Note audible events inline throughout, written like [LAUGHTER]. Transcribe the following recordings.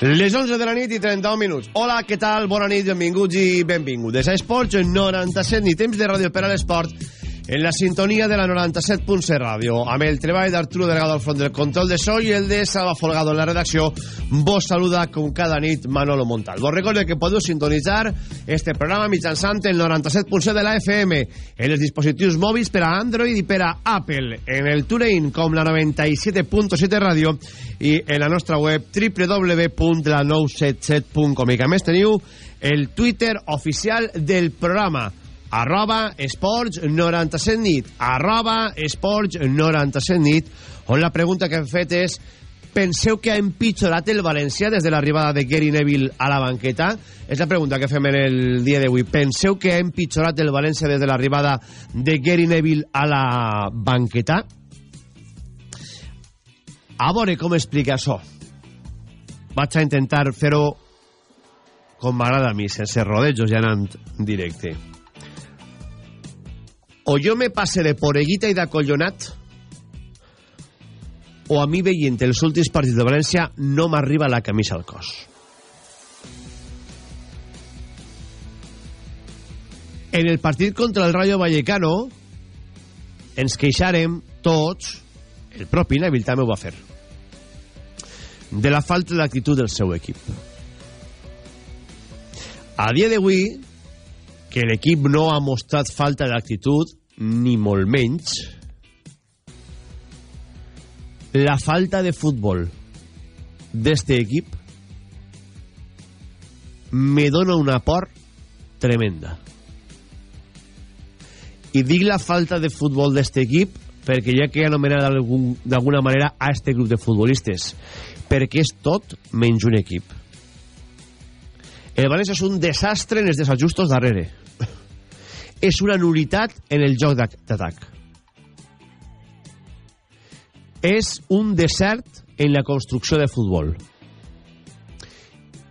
Les 11 de la nit i 31 minuts. Hola, què tal? Bona nit, benvinguts i benvingudes a Esports 97 ni temps de ràdio per a l'esport en la sintonia de la 97.7 ràdio amb el treball d'Arturo Delgado al front del control de so i el de Salva Folgado en la redacció vos saluda com cada nit Manolo Montal vos recordo que podeu sintonitzar este programa mitjançant el 97.7 de la FM en els dispositius mòbils per a Android i per a Apple en el TuneIn com la 97.7 ràdio i en la nostra web www.la977.com i a més teniu el Twitter oficial del programa arroba esports 97 nit arroba esports 97 nit on la pregunta que hem fet és penseu que ha empitjorat el València des de l'arribada de Gary Neville a la banqueta? És la pregunta que fem en el dia d'avui. Penseu que ha empitjorat el València des de l'arribada de Gary Neville a la banqueta? A veure com explica això. Vaig a intentar fer-ho com m'agrada a mi, sense rodejos i anant directe o jo me passe de poreguita i d'acollonat o a mi veient els últims partits de València no m'arriba la camisa al cos. En el partit contra el Rayo Vallecano ens queixarem tots, el propi Neville també ho va fer, de la falta d'actitud del seu equip. A dia d'avui, que l'equip no ha mostrat falta d'actitud, ni molt menys, la falta de futbol d'este equip me dona una por tremenda. I dic la falta de futbol d'este equip perquè ja que he anomenat d'alguna manera a este grup de futbolistes perquè és tot menys un equip. El València és un desastre en els desajustos darrere és una nulitat en el joc d'atac. És un desert en la construcció de futbol.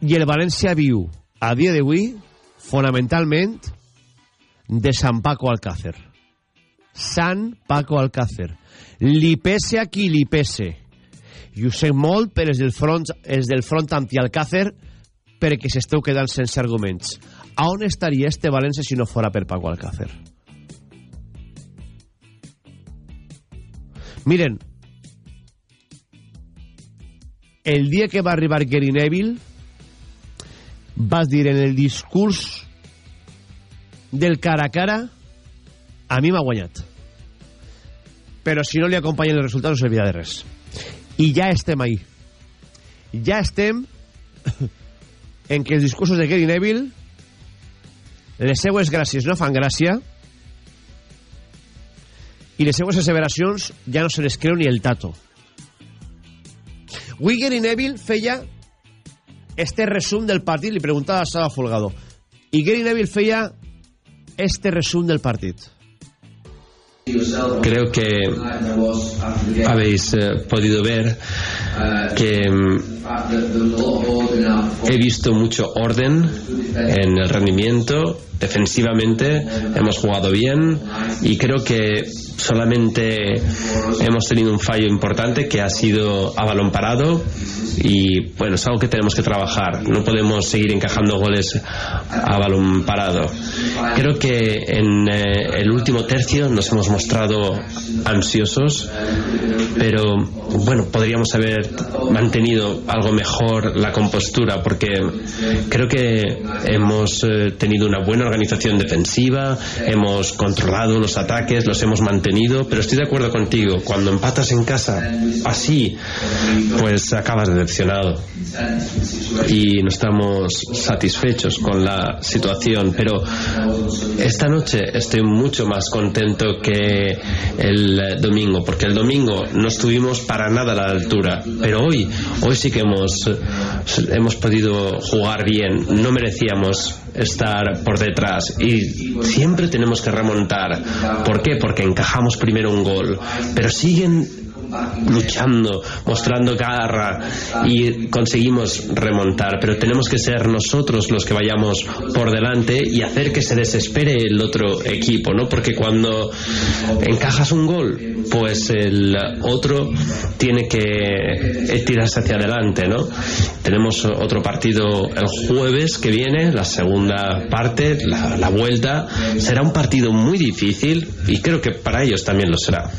I el València viu, a dia d'avui, fonamentalment, de Sant Paco Alcácer. Sant Paco Alcácer. Li pese a qui li pese. I ho sé molt per els del front, els del front anti-Alcácer perquè s'esteu quedant sense arguments a on estaria este València si no fora per Paco Alcácer? Miren, el dia que va arribar Gary Neville vas dir en el discurs del cara a cara a mi m'ha guanyat però si no li acompanyen els resultats no servirà de res. I ja estem ahí. Ja estem [COUGHS] en que els discursos de Gary Neville les seues gràcies no fan gràcia i les seues asseveracions ja no se les creu ni el tato. Wigger i Neville feia este resum del partit, li preguntava a Saba Folgado, i Gary Neville feia este resum del partit. Creo que habéis eh, podido ver que he visto mucho orden en el rendimiento defensivamente hemos jugado bien y creo que solamente hemos tenido un fallo importante que ha sido a balón parado y bueno, es algo que tenemos que trabajar. No podemos seguir encajando goles a balón parado. Creo que en eh, el último tercio nos hemos mostrado ansiosos, pero bueno, podríamos haber mantenido algo mejor la compostura porque creo que hemos eh, tenido una buena organización defensiva, hemos controlado los ataques, los hemos mantenido, pero estoy de acuerdo contigo, cuando empatas en casa así, pues acabas decepcionado. Y no estamos satisfechos con la situación, pero esta noche estoy mucho más contento que el domingo, porque el domingo no estuvimos para nada a la altura, pero hoy, hoy sí que hemos, hemos podido jugar bien, no merecíamos estar por detrás y siempre tenemos que remontar. ¿Por qué? Porque encajamos primero un gol, pero siguen luchando, mostrando garra y conseguimos remontar, pero tenemos que ser nosotros los que vayamos por delante y hacer que se desespere el otro equipo, ¿no? Porque cuando encajas un gol, pues el otro tiene que tirarse hacia adelante, ¿no? Tenemos otro partido el jueves que viene, la segunda parte, la, la vuelta. Será un partido muy difícil y creo que para ellos también lo será.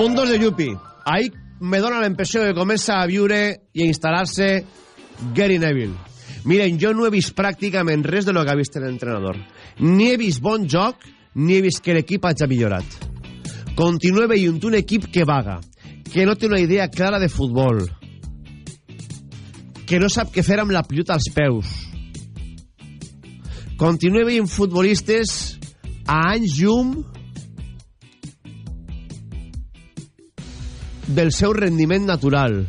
Mundos de Yuppie. Ahí me dona la impressió que comença a viure i a instal·lar-se Gary Neville. Miren, jo no he vist pràcticament res de lo que ha vist l'entrenador. Ni he vist bon joc, ni he vist que l'equip hagi millorat. Continue veient un equip que vaga, que no té una idea clara de futbol, que no sap què fer amb la pilota als peus. Continue veient futbolistes a llum del seu rendiment natural.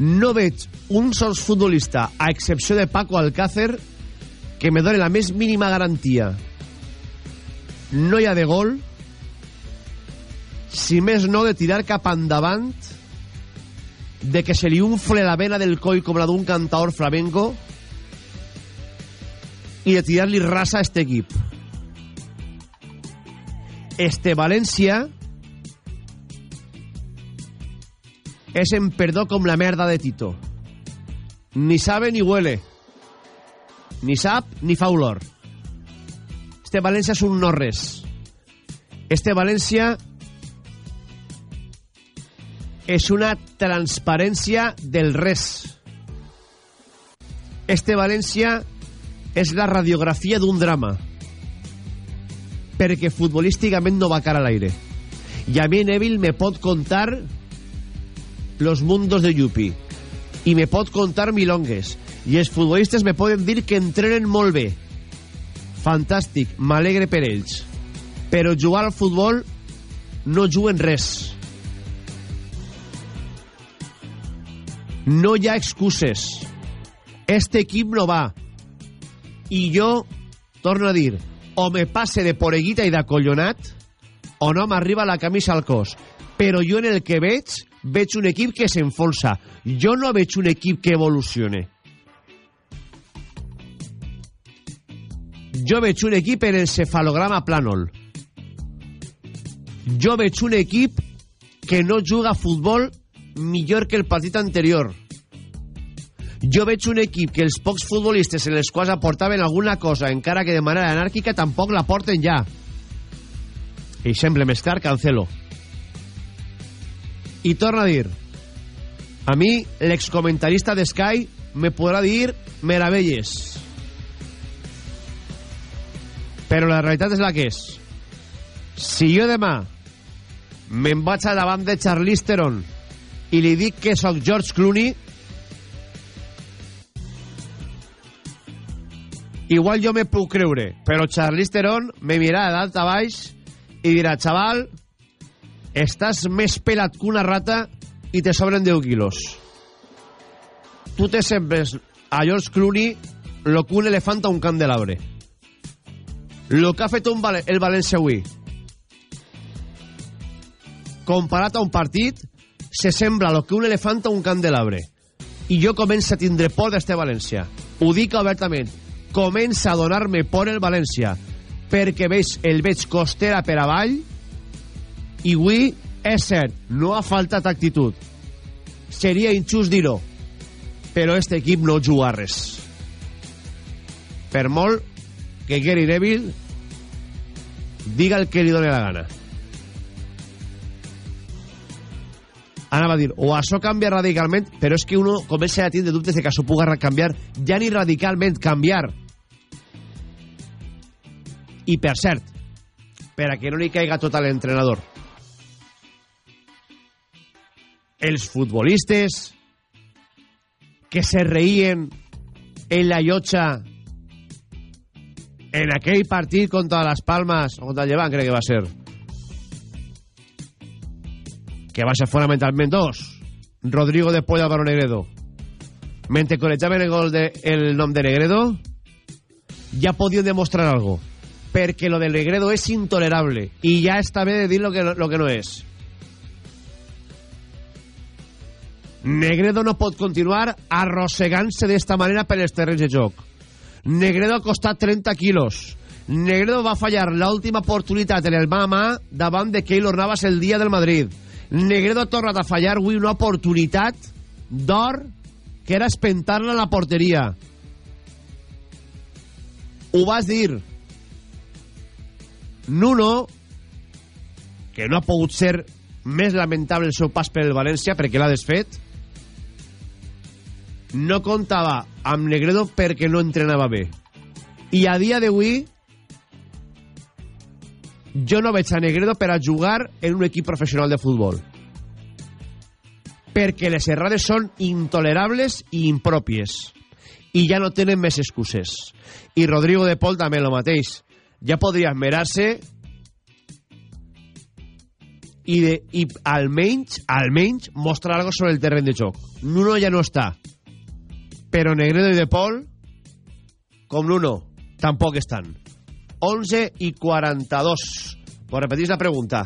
No veig un sol futbolista, a excepció de Paco Alcácer, que me doni la més mínima garantia. No hi ha de gol, si més no de tirar cap endavant, de que se li unfle la vena del coll com la d'un cantaor flamenco i de tirar-li rasa a este equip. Este València és en perdó com la merda de Tito. Ni sabe ni huele. Ni sap ni fa olor. Este València és un no res. Este València és una transparència del res. Este València és la radiografia d'un drama perquè futbolísticament no va cara a l'aire. I a mi Neville me pot contar los mundos de Yupi. I me pot contar milongues. I els futbolistes me poden dir que entrenen molt bé. Fantàstic, m'alegre per ells. Però jugar al futbol no juguen res. No hi ha excuses. Este equip no va. I jo torno a dir o me passe de poreguita i d'acollonat o no m'arriba la camisa al cos. Però jo en el que veig veig un equip que s'enfonsa. Jo no veig un equip que evolucione. Jo veig un equip en el cefalograma plànol. Jo veig un equip que no juga a futbol millor que el partit anterior jo veig un equip que els pocs futbolistes en els quals aportaven alguna cosa, encara que de manera anàrquica, tampoc la porten ja. Sembla més clar Cancelo. I torna a dir, a mi l'excomentarista de Sky me podrà dir meravelles. Però la realitat és la que és. Si jo demà me'n vaig a davant de Charlize Theron i li dic que sóc George Clooney, igual jo me puc creure, però Charlize Theron me mirarà de dalt a baix i dirà, xaval, estàs més pelat que una rata i te sobren 10 quilos. Tu te sembles a George Clooney lo que un elefant a un candelabre. Lo que ha fet un el València avui, comparat a un partit, se sembla lo que un elefant a un candelabre. I jo començo a tindre por d'este València. Ho dic obertament comença a donar-me por el València perquè veig, el veig costera per avall i avui és cert, no ha faltat actitud. Seria injust dir-ho però este equip no juga res. Per molt que Gary Neville diga el que li doni la gana. Anava a dir, o això canvia radicalment, però és que uno comença a tindre dubtes de que això puga canviar, ja ni radicalment canviar. I per cert, per a que no li caiga tot a l'entrenador, els que se reïen en la llotja en aquell partit contra les Palmes o contra el Llevant crec que va ser que va ser fonamentalment dos. Rodrigo de Polla Álvaro Negredo. Mentre corejaven el gol de, el nom de Negredo ja podien demostrar algo perquè lo del Negredo és intolerable i ja està bé de dir lo que, lo que no és Negredo no pot continuar arrossegant-se d'esta manera per els terrenys de joc. Negredo ha costat 30 quilos. Negredo va fallar l'última oportunitat en el mà a mà davant de Keylor Navas el dia del Madrid. Negredo ha tornat a fallar avui una oportunitat d'or que era espentar-la a la porteria. Ho vas dir. Nuno, que no ha pogut ser més lamentable el seu pas per el València perquè l'ha desfet, no comptava amb Negredo perquè no entrenava bé. I a dia d'avui jo no veig a Negredo per a jugar en un equip professional de futbol. Perquè les errades són intolerables i impròpies. I ja no tenen més excuses. I Rodrigo de Pol també el mateix. Ja podria esmerar-se i, de, i almenys, almenys mostrar algo sobre el terreny de joc. Nuno ja no està però Negredo i De Pol, com l'uno, tampoc estan. 11 i 42. Vos repetís la pregunta.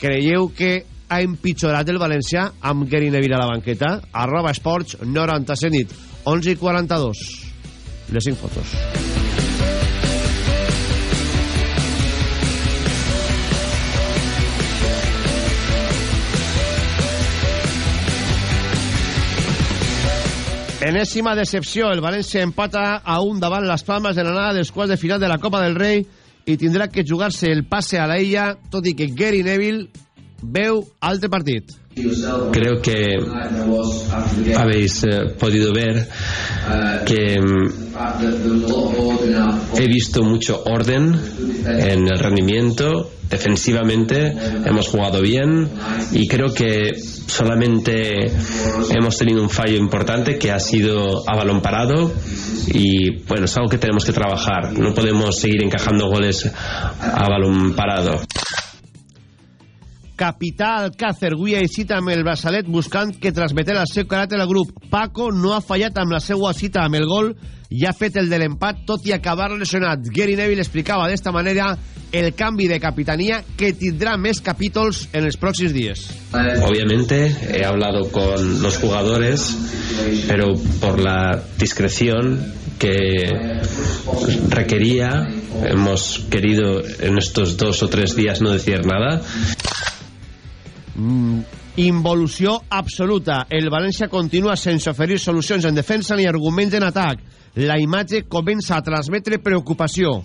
Creieu que ha empitjorat el València amb Gary Neville a la banqueta? Arroba esports 97 nit. 11 i 42. Les 5 fotos. Enèsima decepció. El València empata a un davant les Palmes de l'anada dels quarts de final de la Copa del Rei i tindrà que jugar-se el passe a la illa, tot i que Gary Neville veu altre partit. Creo que habéis eh, podido ver que mm, he visto mucho orden en el rendimiento. Defensivamente hemos jugado bien y creo que solamente hemos tenido un fallo importante que ha sido a balón parado y bueno, es algo que tenemos que trabajar. No podemos seguir encajando goles a balón parado. Capità Alcácer avui eixit amb el braçalet buscant que transmetés el seu caràcter al grup. Paco no ha fallat amb la seva cita amb el gol i ha fet el de l'empat tot i acabar lesionat. Gary Neville explicava d'esta manera el canvi de capitania que tindrà més capítols en els pròxims dies. Obviamente he hablado con los jugadores, pero por la discreción que requería, hemos querido en estos dos o tres días no decir nada. Mm, involució absoluta. El València continua sense oferir solucions en defensa ni arguments en atac. La imatge comença a transmetre preocupació.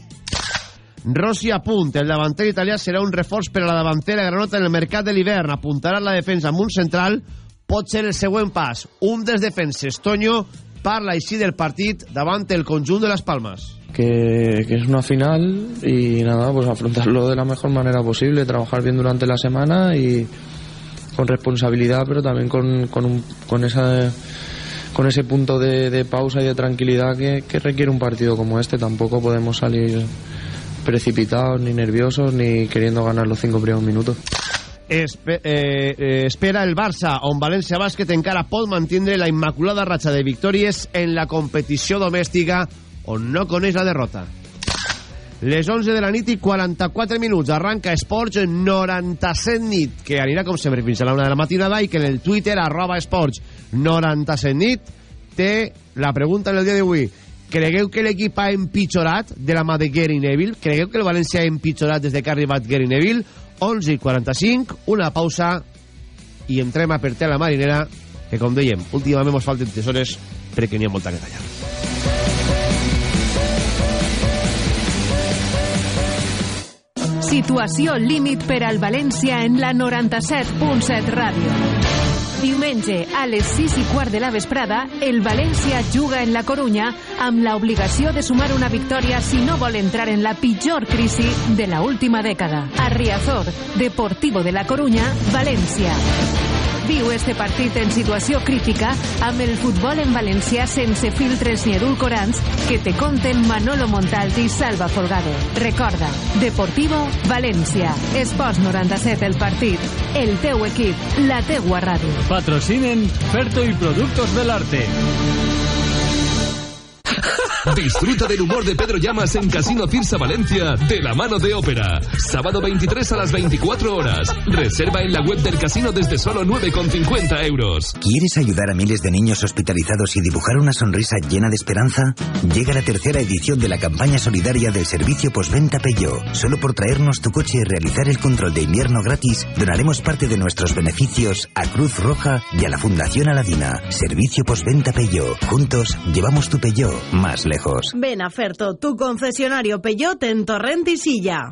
Rossi a punt. El davanter italià serà un reforç per a la davantera granota en el mercat de l'hivern. Apuntarà la defensa amb un central. Pot ser el següent pas. Un dels defenses, Toño, parla així del partit davant el conjunt de les Palmes. que, que es una final y nada, pues afrontarlo de la mejor manera posible, trabajar bien durante la semana y con responsabilidad, pero también con, con, un- con esa con ese punto de, de pausa y de tranquilidad que, que requiere un partido como este. Tampoco podemos salir precipitados, ni nerviosos, ni queriendo ganar los cinco primeros minutos. Espe eh, eh, espera el Barça, on València Bàsquet encara pot mantindre la immaculada ratxa de victòries en la competició domèstica, on no coneix la derrota. Les 11 de la nit i 44 minuts arranca Esports 97 nit, que anirà com sempre fins a la una de la matinada i que en el Twitter arroba Esports 97 nit té la pregunta en el dia d'avui. Cregueu que l'equip ha empitjorat de la mà de Gary Neville? Cregueu que el València ha empitjorat des de que ha arribat Gary Neville? 11 i 45, una pausa i entrem a per la marinera que com dèiem, últimament mos falten tesores perquè n'hi ha molta que tallar. Situació límit per al València en la 97.7 ràdio. Diumenge, a les 6 i quart de la vesprada, el València juga en la Corunya amb l'obligació de sumar una victòria si no vol entrar en la pitjor crisi de la última dècada. A Riazor, Deportivo de la Corunya, València. Viu este partit en situació crítica amb el futbol en valencià sense filtres ni edulcorants que te conten Manolo Montalti i Salva Folgado. Recorda, Deportivo València. Esports 97 el partit. El teu equip, la teua ràdio. Patrocinen Ferto y Productos del Arte. Disfruta del humor de Pedro Llamas en Casino Cirsa Valencia de la mano de Ópera. Sábado 23 a las 24 horas. Reserva en la web del casino desde solo 9,50 euros. ¿Quieres ayudar a miles de niños hospitalizados y dibujar una sonrisa llena de esperanza? Llega la tercera edición de la campaña solidaria del servicio postventa Peugeot. Solo por traernos tu coche y realizar el control de invierno gratis, donaremos parte de nuestros beneficios a Cruz Roja y a la Fundación Aladina. Servicio postventa Peugeot. Juntos llevamos tu Peugeot más lejos. Ven a Ferto, tu concesionario Peugeot en Torrent y Silla.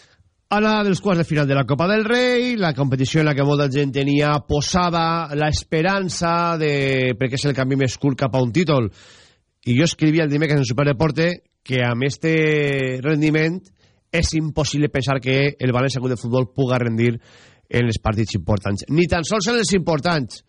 Ara dels quarts de final de la Copa del Rei, la competició en la que molta gent tenia posada l'esperança de... perquè és el canvi més curt cap a un títol. I jo escrivia el dimecres en Superdeporte que amb este rendiment és impossible pensar que el València de Futbol puga rendir en els partits importants. Ni tan sols en els importants.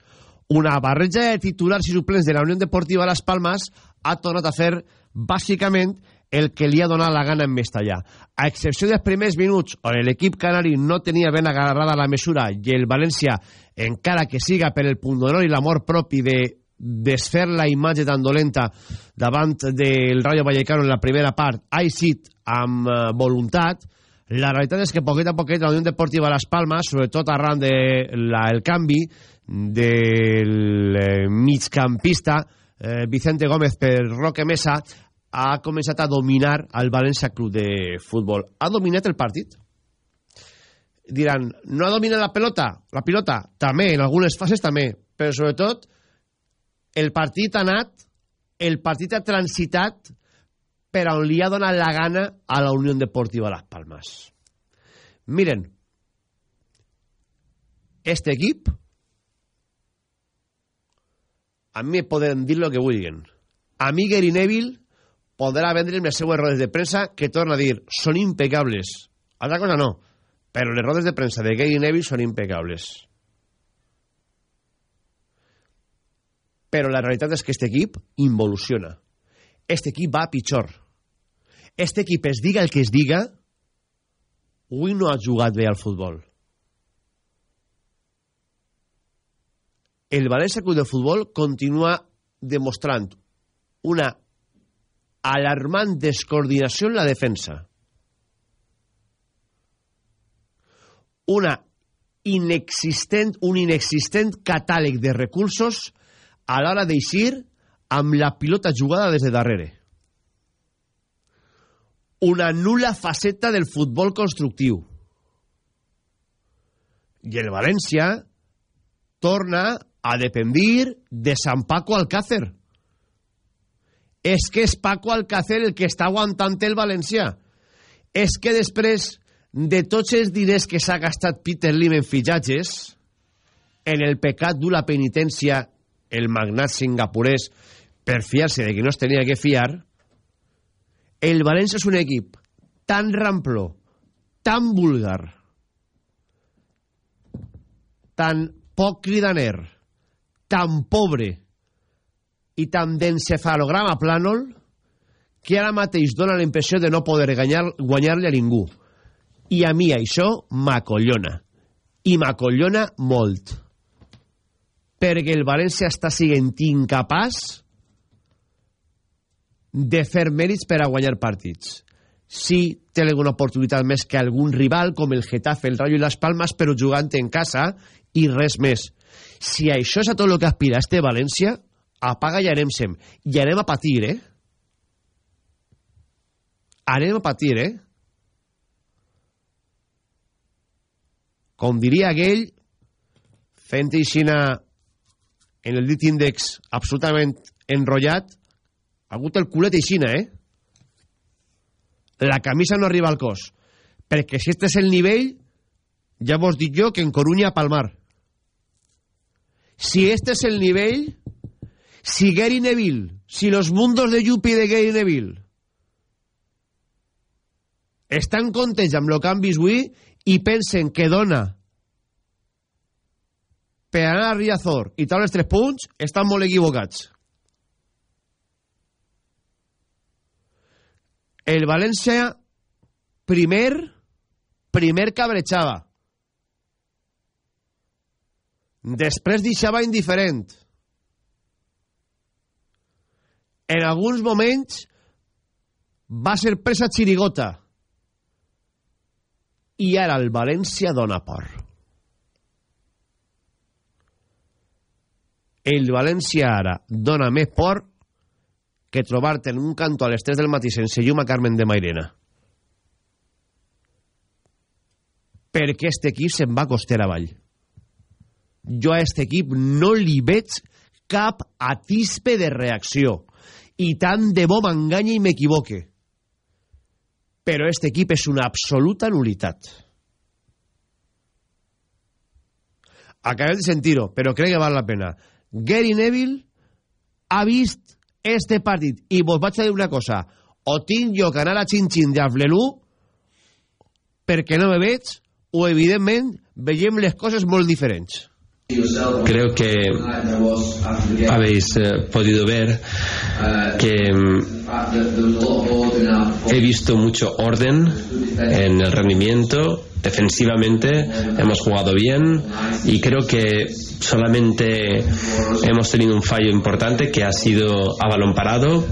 Una barreja de titulars i suplents de la Unió Deportiva Las Palmas ha tornat a fer, bàsicament, el que li ha donat la gana en Mestallà. A excepció dels primers minuts on l'equip canari no tenia ben agarrada la mesura i el València, encara que siga per el punt d'honor i l'amor propi de desfer la imatge tan dolenta davant del Rayo Vallecano en la primera part, ha eixit amb eh, voluntat, la realitat és que poquet a poquet la Unió Deportiva Las Palmas, sobretot arran del de canvi del eh, migcampista eh, Vicente Gómez per Roque Mesa, ha començat a dominar el València Club de Futbol. Ha dominat el partit? Diran, no ha dominat la pelota? La pilota? També, en algunes fases també. Però sobretot, el partit ha anat, el partit ha transitat per on li ha donat la gana a la Unió Deportiva Las Palmas. Miren, este equip a mi poden dir lo que vulguin. A mi Gary Neville podrà vendre les seues rodes de premsa que torna a dir, són impecables. Altra cosa no, però les rodes de premsa de Gary Neville són impecables. Però la realitat és que este equip involuciona. Este equip va a pitjor. Este equip es diga el que es diga, avui no ha jugat bé al futbol. El València Club de Futbol continua demostrant una alarmant descoordinació en la defensa. Una inexistent, un inexistent catàleg de recursos a l'hora d'eixir amb la pilota jugada des de darrere. Una nula faceta del futbol constructiu. I el València torna a dependir de San Paco Alcácer és que és Paco Alcácer el que està aguantant el València. És que després de tots els diners que s'ha gastat Peter Lim en fitxatges, en el pecat dur la penitència el magnat singapurès per fiar-se de que no es tenia que fiar, el València és un equip tan rampló, tan vulgar, tan poc cridaner, tan pobre i tan d'encefalograma plànol que ara mateix dona la impressió de no poder guanyar-li guanyar a ningú. I a mi això m'acollona. I m'acollona molt. perquè el València està siguent incapaç de fer mèrits per a guanyar partits. Sí, té alguna oportunitat més que algun rival, com el Getafe, el Rayo i les Palmes, però jugant en casa i res més. Si això és a tot el que aspira este València, apaga i anem-se'n. I anem a patir, eh? Anem a patir, eh? Com diria aquell, fent aixina en el dit índex absolutament enrotllat, ha hagut el culet aixina, eh? La camisa no arriba al cos. Perquè si este és el nivell, ja vos dic jo que en Coruña a palmar. Si este és el nivell, si Gary Neville, si los mundos de Yuppie de Gary Neville estan contents amb el que han vist avui i pensen que dona per anar a Riazor i tal els tres punts, estan molt equivocats. El València primer primer cabrejava després deixava indiferent en alguns moments va ser presa xirigota i ara el València dona por el València ara dona més por que trobar-te en un canto a les 3 del matí sense llum a Carmen de Mairena. Perquè aquest equip se'n va coster avall. Jo a aquest equip no li veig cap atispe de reacció. I tant de bo m'enganya i m'equivoque. Però aquest equip és una absoluta nulitat. Acabem de sentir-ho, però crec que val la pena. Gary Neville ha vist este partit i vos vaig a dir una cosa o tinc jo que anar a xin-xin d'Aflelú perquè no me veig o evidentment veiem les coses molt diferents Creo que habéis eh, podido ver que mm, he visto mucho orden en el rendimiento defensivamente hemos jugado bien y creo que solamente hemos tenido un fallo importante que ha sido a balón parado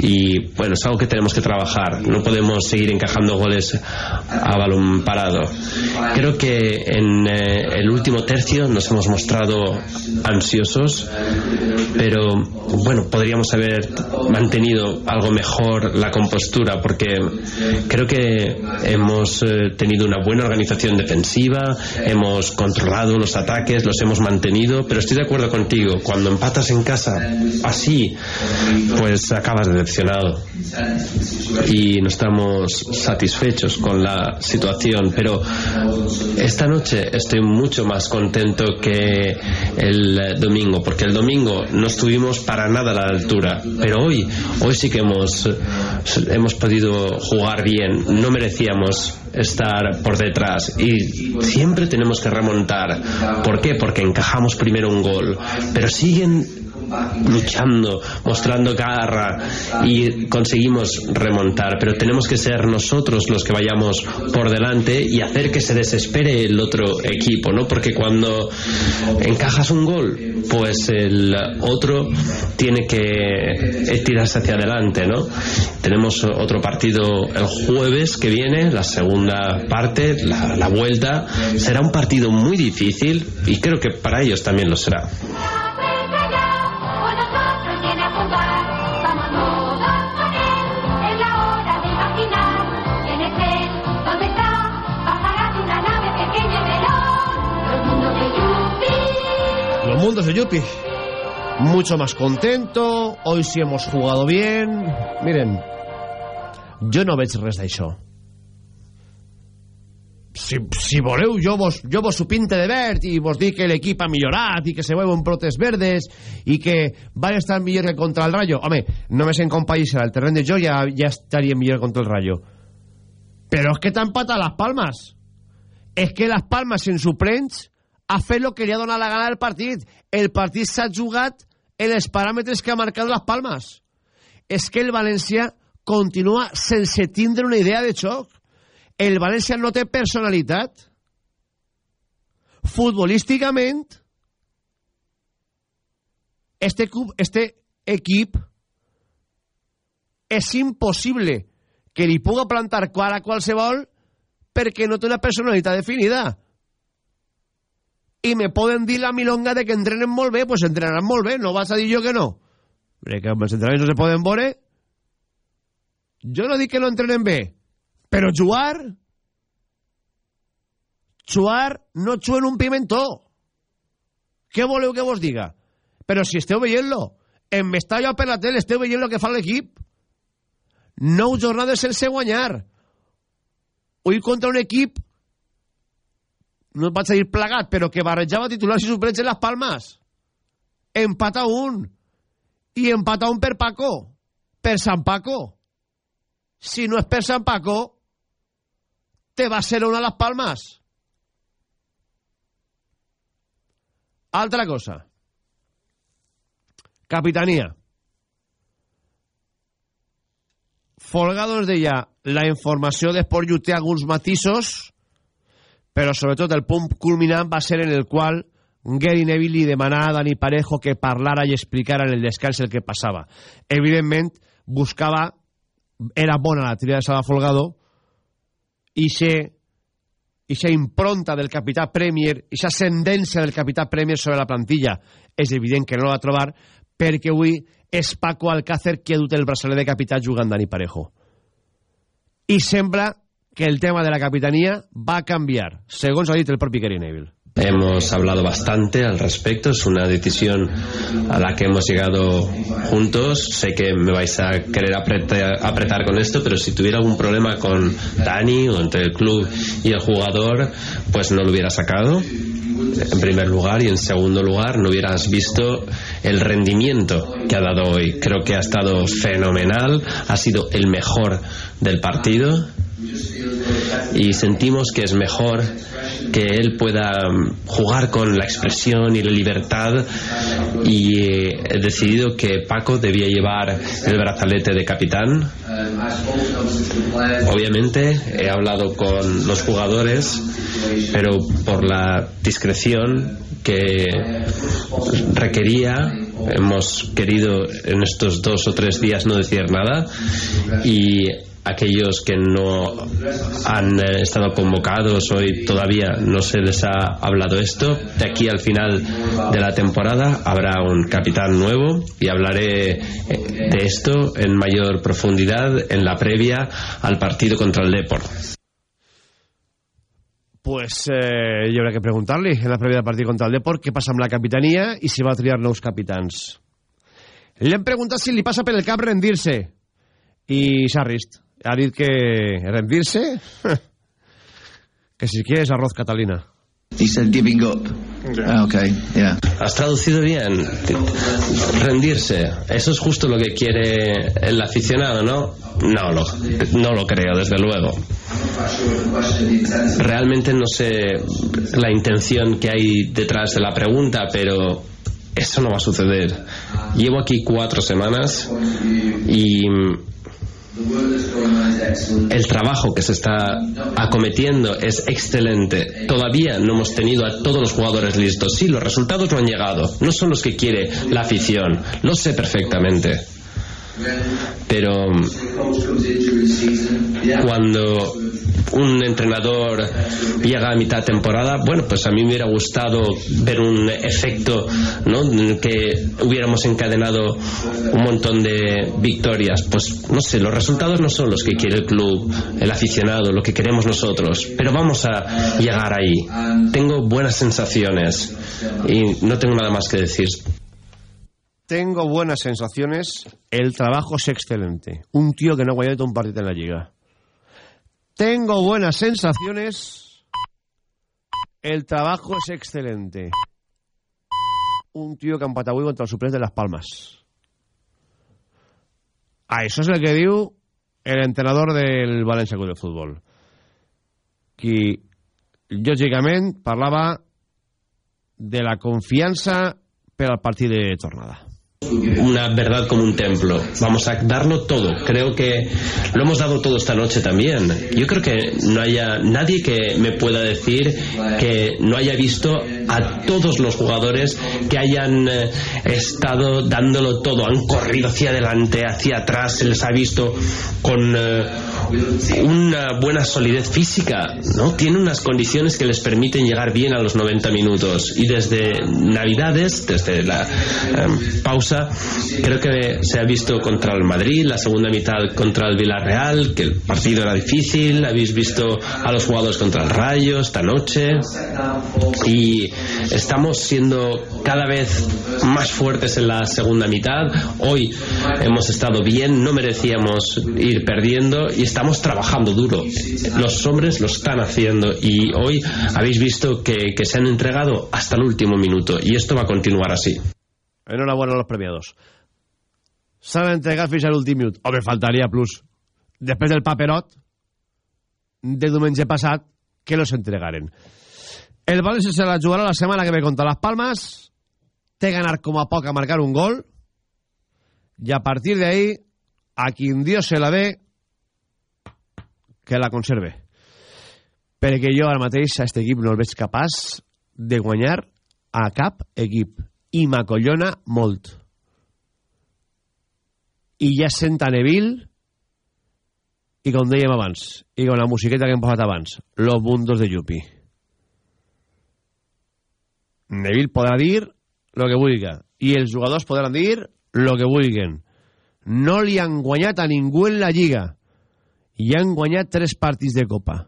y bueno, es algo que tenemos que trabajar. No podemos seguir encajando goles a balón parado. Creo que en eh, el último tercio nos hemos mostrado ansiosos, pero bueno, podríamos haber mantenido algo mejor la compostura porque creo que hemos eh, tenido una buena organización defensiva, hemos controlado los ataques, los hemos mantenido, pero estoy de acuerdo contigo, cuando empatas en casa así, pues acabas decepcionado. Y no estamos satisfechos con la situación, pero esta noche estoy mucho más contento que el domingo, porque el domingo no estuvimos para nada a la altura, pero hoy, hoy sí que hemos, hemos podido jugar bien, no merecíamos estar por detrás y siempre tenemos que remontar. ¿Por qué? Porque encajamos primero un gol, pero siguen luchando, mostrando garra y conseguimos remontar, pero tenemos que ser nosotros los que vayamos por delante y hacer que se desespere el otro equipo, ¿no? Porque cuando encajas un gol, pues el otro tiene que tirarse hacia adelante, ¿no? Tenemos otro partido el jueves que viene, la segunda parte, la, la vuelta. Será un partido muy difícil y creo que para ellos también lo será. Yuppie. Los mundos de Yupi. Mucho más contento. Hoy sí hemos jugado bien. Miren, jo no veig res d'això. Si, si voleu, jo vos, jo vos ho pinte de verd i vos dic que l'equip ha millorat i que se veuen brotes verdes i que van estar millor que contra el Rayo. Home, només en compaïsar el terreny de joc ja, ja estaria millor contra el Rayo. Però és que t'ha empatat les palmes. És que les palmes, en suplents, ha fet el que li ha donat la gana del partit. El partit s'ha jugat en els paràmetres que ha marcat les palmes. És que el València continua sense tindre una idea de xoc. El València no té personalitat. Futbolísticament, este, cub, este equip és impossible que li puga plantar cara a qualsevol perquè no té una personalitat definida. I me poden dir la milonga de que entrenen molt bé, pues entrenaran molt bé, no vas a dir jo que no. Perquè els entrenaments no se poden veure. Jo no dic que no entrenen bé, però jugar... Jugar no juguen un pimentó. Què voleu que vos diga? Però si esteu veient-lo, en Mestalla per la tele esteu veient el que fa l'equip. Nou jornades sense guanyar. Avui contra un equip no vaig a dir plagat, però que barrejava titulars i suplents en les palmes. Empata un. I empata un per Paco. Per San Paco. Si no és per San Paco, te va ser una a les palmes. Altra cosa. Capitanía. Folgado ens deia la informació d'Esport Llut té alguns matisos, però sobretot el punt culminant va ser en el qual Gary Neville li demanava a Dani Parejo que parlara i explicara en el descans el que passava. Evidentment, buscava, era bona la tria de Sala Folgado, i se i esa impronta del capità Premier, i esa ascendència del capità Premier sobre la plantilla, és evident que no la va trobar, perquè avui és Paco Alcácer qui ha dut el braçalet de capità jugant Dani Parejo. I sembla que el tema de la capitania va canviar, segons ha dit el propi Gary Neville. Hemos hablado bastante al respecto, es una decisión a la que hemos llegado juntos. Sé que me vais a querer apretar, apretar, con esto, pero si tuviera algún problema con Dani o entre el club y el jugador, pues no lo hubiera sacado. En primer lugar y en segundo lugar, no hubieras visto el rendimiento que ha dado hoy. Creo que ha estado fenomenal, ha sido el mejor del partido y sentimos que es mejor que él pueda jugar con la expresión y la libertad y he decidido que Paco debía llevar el brazalete de capitán. Obviamente he hablado con los jugadores, pero por la discreción que requería hemos querido en estos dos o tres días no decir nada y aquellos que no han eh, estado convocados hoy todavía no se les ha hablado esto. De aquí al final de la temporada habrá un capitán nuevo y hablaré eh, de esto en mayor profundidad en la previa al partido contra el Deport. Pues eh, hi haurà que preguntar-li en la prèvia del partit contra el Deport què passa amb la capitania i si va triar nous capitans. Li hem preguntat si li passa per el cap rendir-se i s'ha rist. Ha dit que rendir-se [LAUGHS] que si quieres arroz Catalina. He said giving up. Ah, okay, yeah. Has traducido bien. Rendirse. Eso es justo lo que quiere el aficionado, ¿no? No lo, no lo creo, desde luego. Realmente no sé la intención que hay detrás de la pregunta, pero eso no va a suceder. Llevo aquí cuatro semanas y el trabajo que se está acometiendo es excelente. Todavía no hemos tenido a todos los jugadores listos. Sí, los resultados no han llegado. No son los que quiere la afición. Lo sé perfectamente. Pero cuando un entrenador llega a mitad temporada, bueno, pues a mí me hubiera gustado ver un efecto, ¿no? Que hubiéramos encadenado un montón de victorias. Pues no sé, los resultados no son los que quiere el club, el aficionado, lo que queremos nosotros, pero vamos a llegar ahí. Tengo buenas sensaciones y no tengo nada más que decir. Tengo buenas sensaciones. El trabajo es excelente. Un tío que no ha guanyat un partit en la Lliga. Tengo buenas sensaciones. El trabajo es excelente. Un tío que ha empatat avui contra el suplent de Las Palmas. A això és el que diu l'entrenador del València Club de Futbol. Qui, lògicament, parlava de la confiança per al partit de tornada. Una verdad como un templo. Vamos a darlo todo. Creo que lo hemos dado todo esta noche también. Yo creo que no haya nadie que me pueda decir que no haya visto a todos los jugadores que hayan eh, estado dándolo todo. Han corrido hacia adelante, hacia atrás. Se les ha visto con eh, una buena solidez física. ¿no? Tienen unas condiciones que les permiten llegar bien a los 90 minutos. Y desde Navidades, desde la eh, pausa creo que se ha visto contra el Madrid, la segunda mitad contra el Villarreal, que el partido era difícil, habéis visto a los jugadores contra el Rayo esta noche y estamos siendo cada vez más fuertes en la segunda mitad. Hoy hemos estado bien, no merecíamos ir perdiendo y estamos trabajando duro. Los hombres lo están haciendo y hoy habéis visto que, que se han entregado hasta el último minuto y esto va a continuar así. Enhorabuena a los premiados. S'han entregat fins a l'últim minut. Home, faltaria plus. Després del paperot de diumenge passat, que los entregaren. El València se la jugarà la setmana que ve contra les Palmes. Té ganar com a poc a marcar un gol. I a partir de ahí, a quien Dios se la ve, que la conserve. Perquè jo ara mateix a aquest equip no el veig capaç de guanyar a cap equip i m'acollona molt. I ja sent a Neville i com dèiem abans, i com la musiqueta que hem posat abans, los bundos de Yupi. Neville podrà dir lo que vulgui i els jugadors podran dir lo que vulguin. No li han guanyat a ningú en la Lliga i han guanyat tres partits de Copa.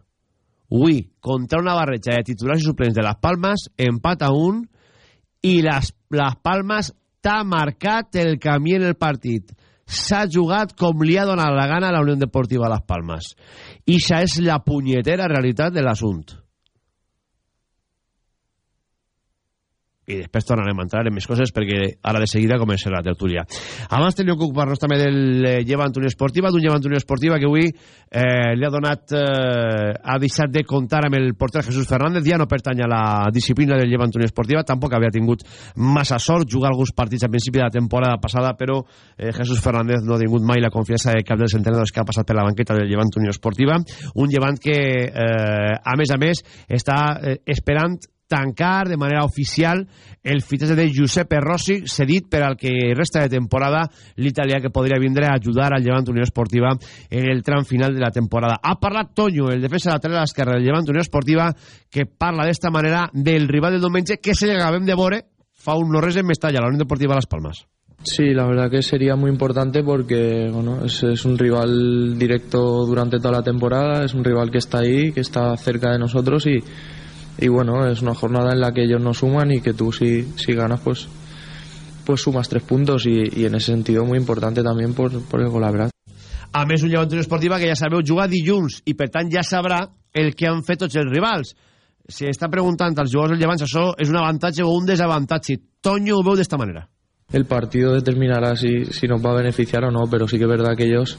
Avui, contra una barreja de titulars i suplents de les Palmes, empat a un i les, les Palmes t'ha marcat el camí en el partit. S'ha jugat com li ha donat la gana a la Unió Deportiva Las Palmes. I això és la punyetera realitat de l'assunt. I després tornarem a entrar en més coses perquè ara de seguida comença la tertúlia. Abans que ocupar-nos també del eh, Llevant Unió Esportiva, d'un Llevant Unió Esportiva que avui eh, li ha donat, eh, ha deixat de comptar amb el porter Jesús Fernández, ja no pertany a la disciplina del Llevant Unió Esportiva, tampoc havia tingut massa sort, jugar alguns partits a principi de la temporada passada, però eh, Jesús Fernández no ha tingut mai la confiança de cap dels entrenadors que ha passat per la banqueta del Llevant Unió Esportiva, un Llevant que, eh, a més a més, està eh, esperant tancar de manera oficial el fitxatge de Giuseppe Rossi, cedit per al que resta de temporada l'italià que podria vindre a ajudar al Llevant Unió Esportiva en el tram final de la temporada. Ha parlat Toño, el defensa lateral a l'esquerra del Llevant Unió Esportiva, que parla d'esta manera del rival del diumenge, que se l'acabem de veure fa un no res en Mestalla, la Unió Deportiva Las Palmas. Sí, la verdad que sería muy importante porque bueno, es, es, un rival directo durante toda la temporada, es un rival que está ahí, que está cerca de nosotros y, y bueno, es una jornada en la que ellos no suman y que tú si, si ganas pues pues sumas tres puntos y, y en ese sentido muy importante también por, por el gol A més, un llevant esportiva que ja sabeu jugar dilluns i per tant ja sabrà el que han fet tots els rivals. Si està preguntant als jugadors del llevant això és un avantatge o un desavantatge. Toño ho veu d'esta manera. El partido determinará si, si nos va a beneficiar o no, pero sí que es verdad que ellos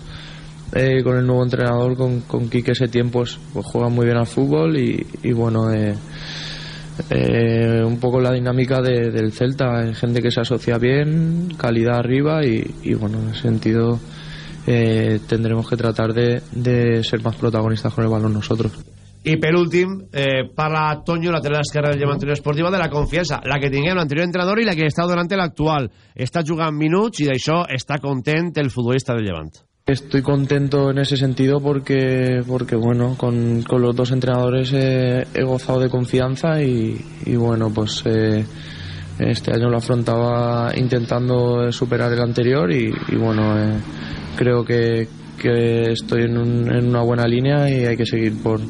eh, con el nuevo entrenador, con, con Quique Setién, pues, pues juegan muy bien al fútbol y, y bueno, eh, eh, un poco la dinámica de, del Celta, hay gente que se asocia bien, calidad arriba y, y bueno, en ese sentido eh, tendremos que tratar de, ser más protagonistas con el balón nosotros. I per últim, eh, parla Toño, lateral esquerra del Esportiva, de la confiança, la que tinguem l'anterior entrenador i la que està durant l'actual. Està jugant minuts i d'això està content el futbolista del Llevant. Estoy contento en ese sentido porque, porque bueno, con, con los dos entrenadores he, gozado de confianza y, y bueno, pues eh, este año lo afrontaba intentando superar el anterior y, y bueno, eh, creo que, que estoy en, un, en, una buena línea y hay que seguir por,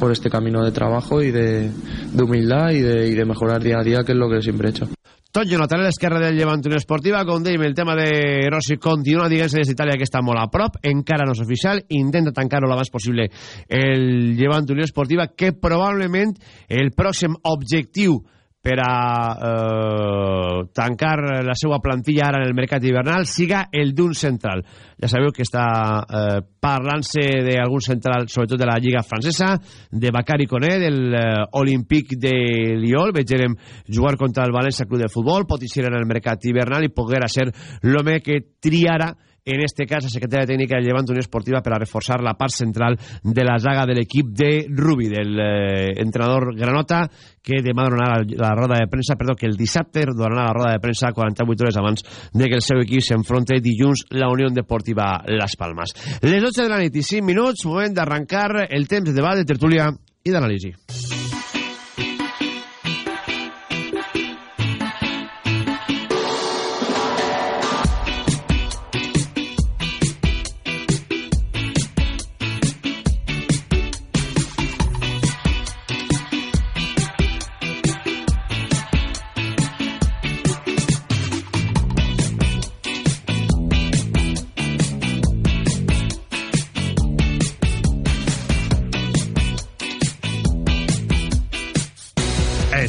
por este camino de trabajo y de, de humildad y de, y de mejorar día a día, que es lo que siempre he hecho. Toño, lateral esquerra del Llevant Unió Esportiva, com dèiem, el tema de Rossi continua dient-se des d'Itàlia que està molt a prop, encara no és oficial, intenta tancar-ho l'abans possible el Llevant Unió Esportiva, que probablement el pròxim objectiu per a eh, tancar la seva plantilla ara en el mercat hivernal siga el d'un central. Ja sabeu que està eh, parlant-se d'algun central, sobretot de la Lliga Francesa, de Bakary Koné, del eh, Olympique de Lyon. Vegerem jugar contra el València Club de Futbol, pot ser en el mercat hivernal i poguera ser l'home que triara en este cas la secretaria tècnica del Llevant Unió Esportiva per a reforçar la part central de la zaga de l'equip de Rubi, del eh, entrenador Granota, que demà donarà la, la roda de premsa, perdó, que el dissabte donarà la roda de premsa 48 hores abans de que el seu equip s'enfronte dilluns la Unió Deportiva Las Palmas. Les 12 de la nit i 5 minuts, moment d'arrencar el temps de debat, de tertúlia i d'anàlisi.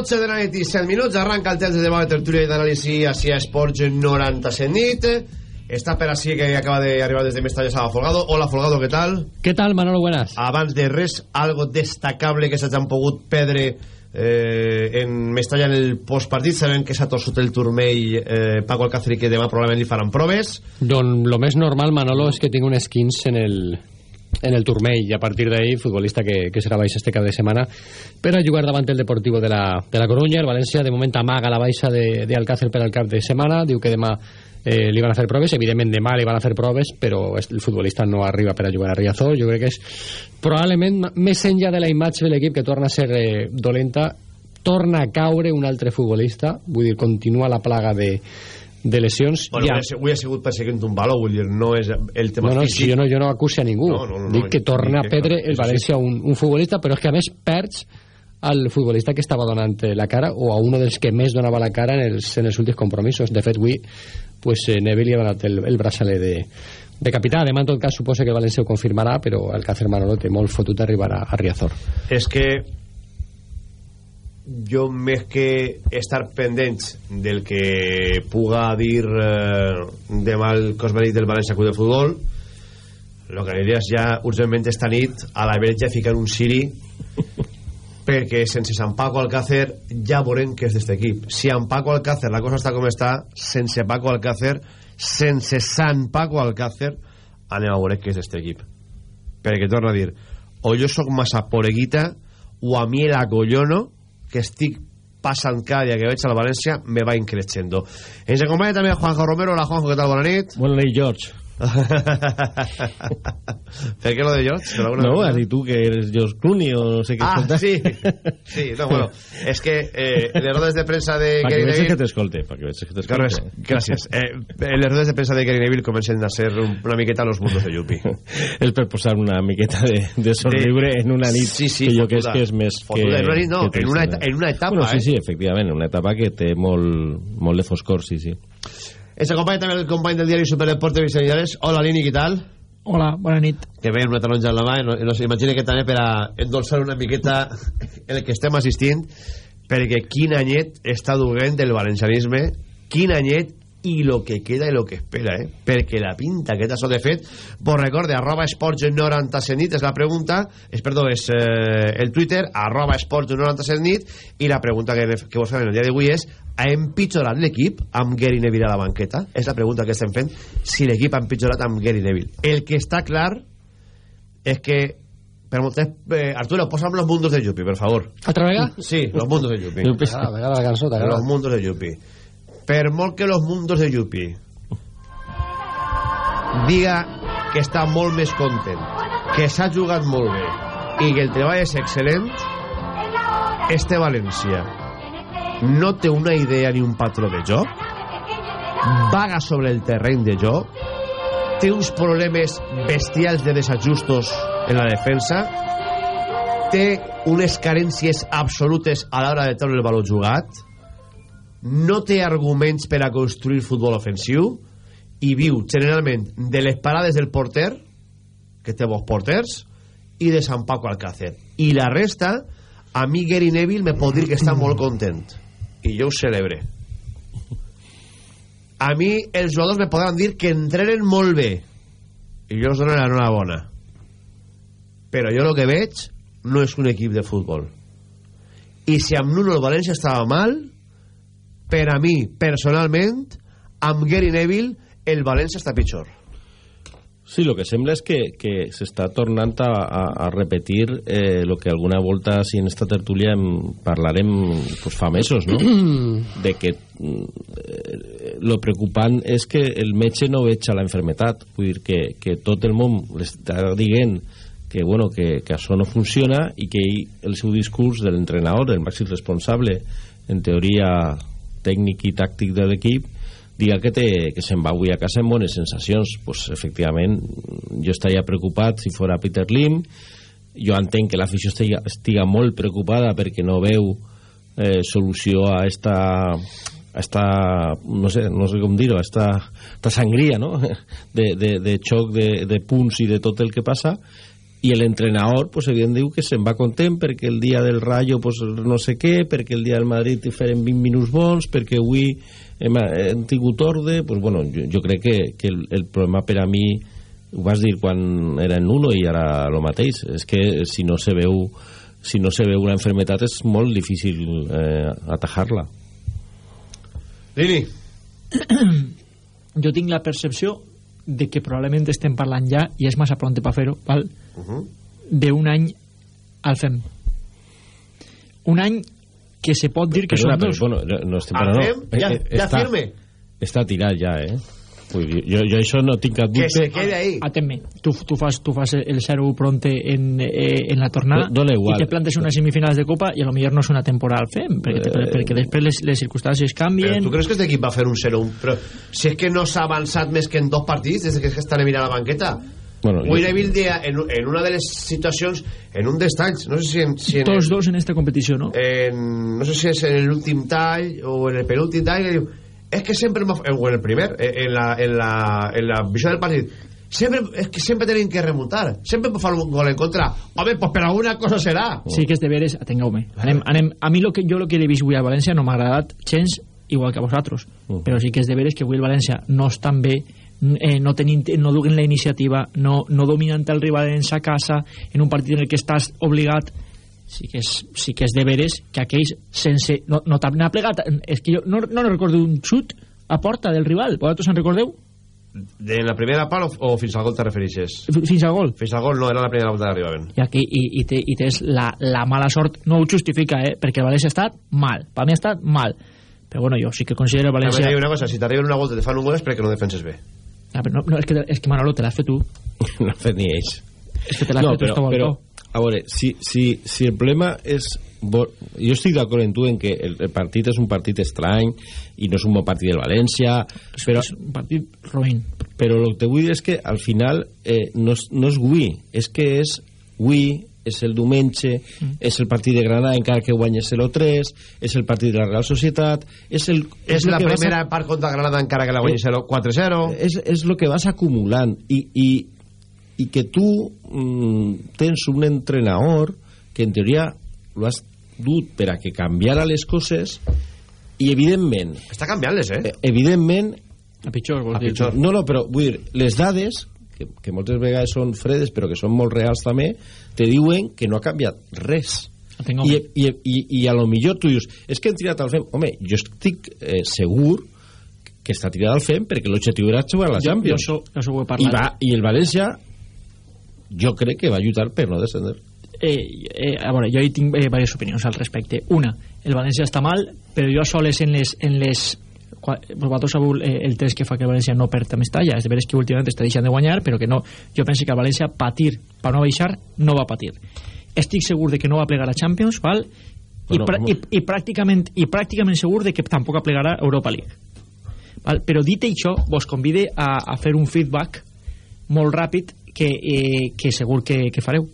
12 de la nit i 7 minuts arranca el temps de debat de tertúlia i d'anàlisi així a Esports 97 nit està per així que acaba d'arribar des de Mestalla Saba Folgado Hola Folgado, què tal? ¿Qué tal, Manolo? Buenas. Abans de res, algo destacable que s'hagin pogut perdre eh, en Mestalla en el postpartit sabem que s'ha tossut el turmell eh, Paco Alcácer i que demà probablement li faran proves Don, lo més normal, Manolo, es que tenga un skins en el, en el turmell i a partir d'ahí, futbolista que, que serà baixa este cap de setmana per a jugar davant el Deportivo de la, de la Coruña. El València de moment amaga la baixa de, de Alcácer per al cap de setmana, diu que demà eh, li van a fer proves, evidentment demà li van a fer proves, però el futbolista no arriba per a jugar a Riazor. Jo crec que és probablement més enllà de la imatge de l'equip que torna a ser eh, dolenta, torna a caure un altre futbolista, vull dir, continua la plaga de, de lesions. Bueno, ja. avui, ha, sigut perseguint un baló, vull dir, no és el tema no, no, físic. si jo no, jo no acuse a ningú. No, no, no, Dic que torna a perdre el. València un, un futbolista, però és que a més perds al futbolista que estava donant la cara o a uno dels que més donava la cara en els, en els últims compromisos. De fet, avui pues, eh, Neville li ha donat el, el braçaler de, de capità. Demà, en tot cas, suposa que el València ho confirmarà, però el Cácer Manolo té molt fotut d'arribar a, a Riazor. és que jo més que estar pendents del que puga dir eh, demà el cos mèdic del València Club de Futbol el que aniria és ja urgentment esta nit a la verge ficar un Siri [LAUGHS] perquè sense Sant Paco Alcácer ja veurem què és d'este equip. Si amb Paco Alcácer la cosa està com està sense Paco Alcácer sense Sant Paco Alcácer anem a veure què és d'este equip. Perquè torno a dir o jo sóc massa poreguita o a mi el acollono que estic passant cada dia que veig al València me va increixendo ens acompanya també Juanjo Romero hola Juanjo, què tal? Bona nit Bona nit, George. [LAUGHS] ¿Per qué lo de George? ¿Por alguna No, dit tu que eres George Clooney o no sé què. Ah, sí. Sí, no, bueno, [LAUGHS] es que eh, les rodes de prensa de que Gary veig que Neville... t'escolte, pa que veig que Carles, t'escolte. gràcies. Eh, les rodes de prensa de Gary Neville comencen a ser un- una miqueta los mundos de Yupi. És [LAUGHS] per posar una miqueta de, de somriure en una nit Sí, sí, que jo crec que és més Fotuda, que... no, que en una en una etapa, Bueno, sí, eh? sí, efectivament, en una etapa que té molt, molt de foscor, sí, sí. Ens acompanya també el company del diari Superdeporte, Vicent. Hola, Lini, què tal? Hola, bona nit. Que veiem una taronja en la mà, no, no s'imagina que també per a endolçar una miqueta el que estem assistint, perquè quin anyet està duent el valencianisme, quin anyet i lo que queda i lo que espera, eh? Perquè la pinta que t'ha de fet, vos recorde, arroba esports 97 nit, és la pregunta, és, perdó, és eh, el Twitter, arroba esports 97 nit, i la pregunta que, que vos fem el dia d'avui és, ha empitjorat l'equip amb Gary Neville a la banqueta? És la pregunta que estem fent, si l'equip ha empitjorat amb Gary Neville. El que està clar és que Per moltes... Eh, Arturo, posa'm los mundos de Yupi, per favor. Altra vegada? Sí, los mundos de Yupi. Yupi. Ah, la cançó. Los mundos de Yupi. Per molt que los mundos de Yupi diga que està molt més content, que s'ha jugat molt bé i que el treball és excel·lent, este València. No té una idea ni un patró de joc, vaga sobre el terreny de joc, té uns problemes bestials de desajustos en la defensa, té unes carències absolutes a l'hora de treure el valor jugat, no té arguments per a construir futbol ofensiu i viu generalment de les parades del porter, que té bons porters, i de Sant Paco Alcácer. I la resta, a mi Gary Neville me pot dir que està molt content. I jo ho celebre. A mi els jugadors me podran dir que entrenen molt bé. I jo els dono l'enhorabona. Però jo el que veig no és un equip de futbol. I si amb Nuno el València estava mal, per a mi, personalment, amb Gary Neville, el València està pitjor. Sí, el que sembla és que, que s'està tornant a, a, a repetir eh, el que alguna volta, si en esta tertúlia en parlarem pues, fa mesos, no? [CLEARS THROAT] de que eh, lo preocupant és que el metge no veig a la enfermetat. Vull dir que, que tot el món l'està dient que, bueno, que, que això no funciona i que ell, el seu discurs de l'entrenador, el màxim responsable, en teoria tècnic i tàctic de l'equip, diga que, te, que se'n va avui a casa amb bones sensacions. Pues efectivament jo estaria preocupat si fora Peter Lim. Jo entenc que l'afició estiga, estiga molt preocupada perquè no veu eh, solució a esta esta, no sé, no sé com dir-ho, a esta, esta sangria, no? [LAUGHS] De, de, de xoc de, de punts i de tot el que passa i l'entrenador, pues, evident, diu que se'n va content perquè el dia del Rayo pues, no sé què, perquè el dia del Madrid feren 20 minuts bons, perquè avui hem, hem tingut ordre, pues, bueno, jo, jo crec que, que el, el problema per a mi ho vas dir quan era en uno i ara el mateix, és que si no se veu si no se veu una enfermetat és molt difícil eh, atajar-la. Lili. Jo tinc la percepció de que probablement estem parlant ja i és massa pronte per fer-ho val? Uh -huh. d'un any al FEM un any que se pot dir que Perdona, són però, dos bueno, no, no estem Al parlant, FEM? no. Ja- Eh, eh, ja està, firme? està tirat ja, eh Vull dir, jo, jo això no tinc cap que dubte. se quede ahí. Atén-me, tu, tu, fas, tu fas el 0 pronte en, eh, en la tornada Do- dona igual. i te plantes unes semifinals de Copa i a lo millor no és una temporada al FEM perquè, te, Eh, perquè després les, les circumstàncies Però canvien tu creus que este equip va fer un 0-1 però si és que no s'ha avançat més que en dos partits des que estan mirant la banqueta. Bueno, Avui jo- Neville dia, en, en una de les situacions en un dels talls no sé si en, si en tots dos en esta competició no? en, no sé si és en l'últim tall o en el penúltim tall que diu és que sempre m'ha- eh, o en el primer eh, en la, en la, en la visió del partit sempre, és que sempre tenim que remuntar sempre fa un gol en contra. Home, pues per alguna cosa serà Sí que és de veres, atengueu-me. Anem, anem, a mi lo que, jo el que he vist avui a València no m'ha agradat gens igual que a vosaltres, però sí que és de veres que avui el València no estan bé, eh, no, tenin, no duguen la iniciativa, no, no dominant el rival en sa casa, en un partit en el que estàs obligat sí que és, sí que és de veres que aquells sense... No, no n'ha plegat... És que jo no, no recordo un xut a porta del rival. Vosaltres en recordeu? de la primera part o, o fins al gol te referixes? Fins al gol. fins al gol no, era la primera volta d'arribaven i aquí i, i, te, i tens la, la mala sort no ho justifica, eh? perquè el València ha estat mal per mi ha estat mal però bueno, jo sí que considero el València una cosa, si t'arriben una volta i te fan un gol és perquè no defenses bé ah, però no, no, és, que, és que Manolo te l'has fet tu [LAUGHS] no ha fet ni ells és que te l'has no, fet tu però, al però. A veure, si, si, si el problema és bo- jo estic d'acord en tu en que el, el partit és un partit estrany i no és un bon partit del València però, és un partit roïn però el que vull dir és que al final eh, no, és, no és avui és que és avui és el diumenge, mm. és el partit de Granada encara que guanyes 0-3, és el partit de la Real Societat és, el, és lo la vas a- primera part contra Granada encara que la guanyes 4-0 és, és el que vas acumulant i, i, i que tu mm, tens un entrenador que en teoria lo has dut per a que canviara les coses i evidentment està canviant-les eh? evidentment a pitjor, vols A dir. pitjor. no, no, però vull dir, les dades que, que moltes vegades són fredes però que són molt reals també te diuen que no ha canviat res. I, i, i, i a lo millor tu dius és que hem tirat al FEM. Home, jo estic eh, segur que està tirat al FEM perquè l'objectiu era jugar a la jo, jo, Champions. això, això ho he i, va, i el València jo crec que va lluitar per no descender eh, eh, a veure, jo hi tinc eh, diverses opinions al respecte. Una, el València està mal, però jo soles en les... En les vosaltres sabeu eh, el test que fa que el València no perd a Mestalla és de veres que últimament està deixant de guanyar però que no, jo penso que el València patir per no baixar, no va patir estic segur de que no va plegar a Champions val? I, pra, i, i, pràcticament, i pràcticament segur de que tampoc plegarà a Europa League val? però dit això vos convide a, a fer un feedback molt ràpid que, eh, que segur que, que fareu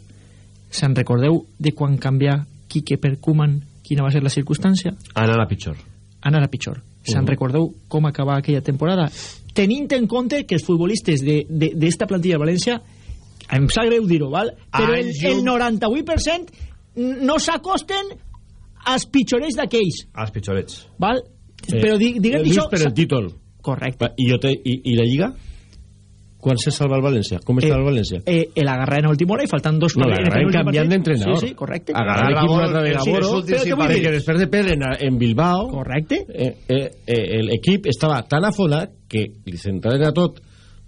se'n recordeu de quan canviar Quique per Koeman quina va ser la circumstància? anar a pitjor anar a pitjor se'n Mhm. recordeu com acabava aquella temporada tenint en compte que els futbolistes d'esta de, de, plantilla de València em sap greu dir-ho, val? però el, el llum. 98% no s'acosten als pitjorets d'aquells als pitjorets val? però di, diguem Lluís, això per el títol correcte i, jo te, i, i la Lliga? Quan se salva el València? com està Eh, el València? eh, el agarrar en última hora i faltant dos No, l'agarrar canviant d'entrenador. sí, sí, correcte agarrar l'equip una altra vegada Sí, però que partits. després de perdre en, en Bilbao correcte eh, eh, eh, l'equip estava tan afonat que li sentaven a tot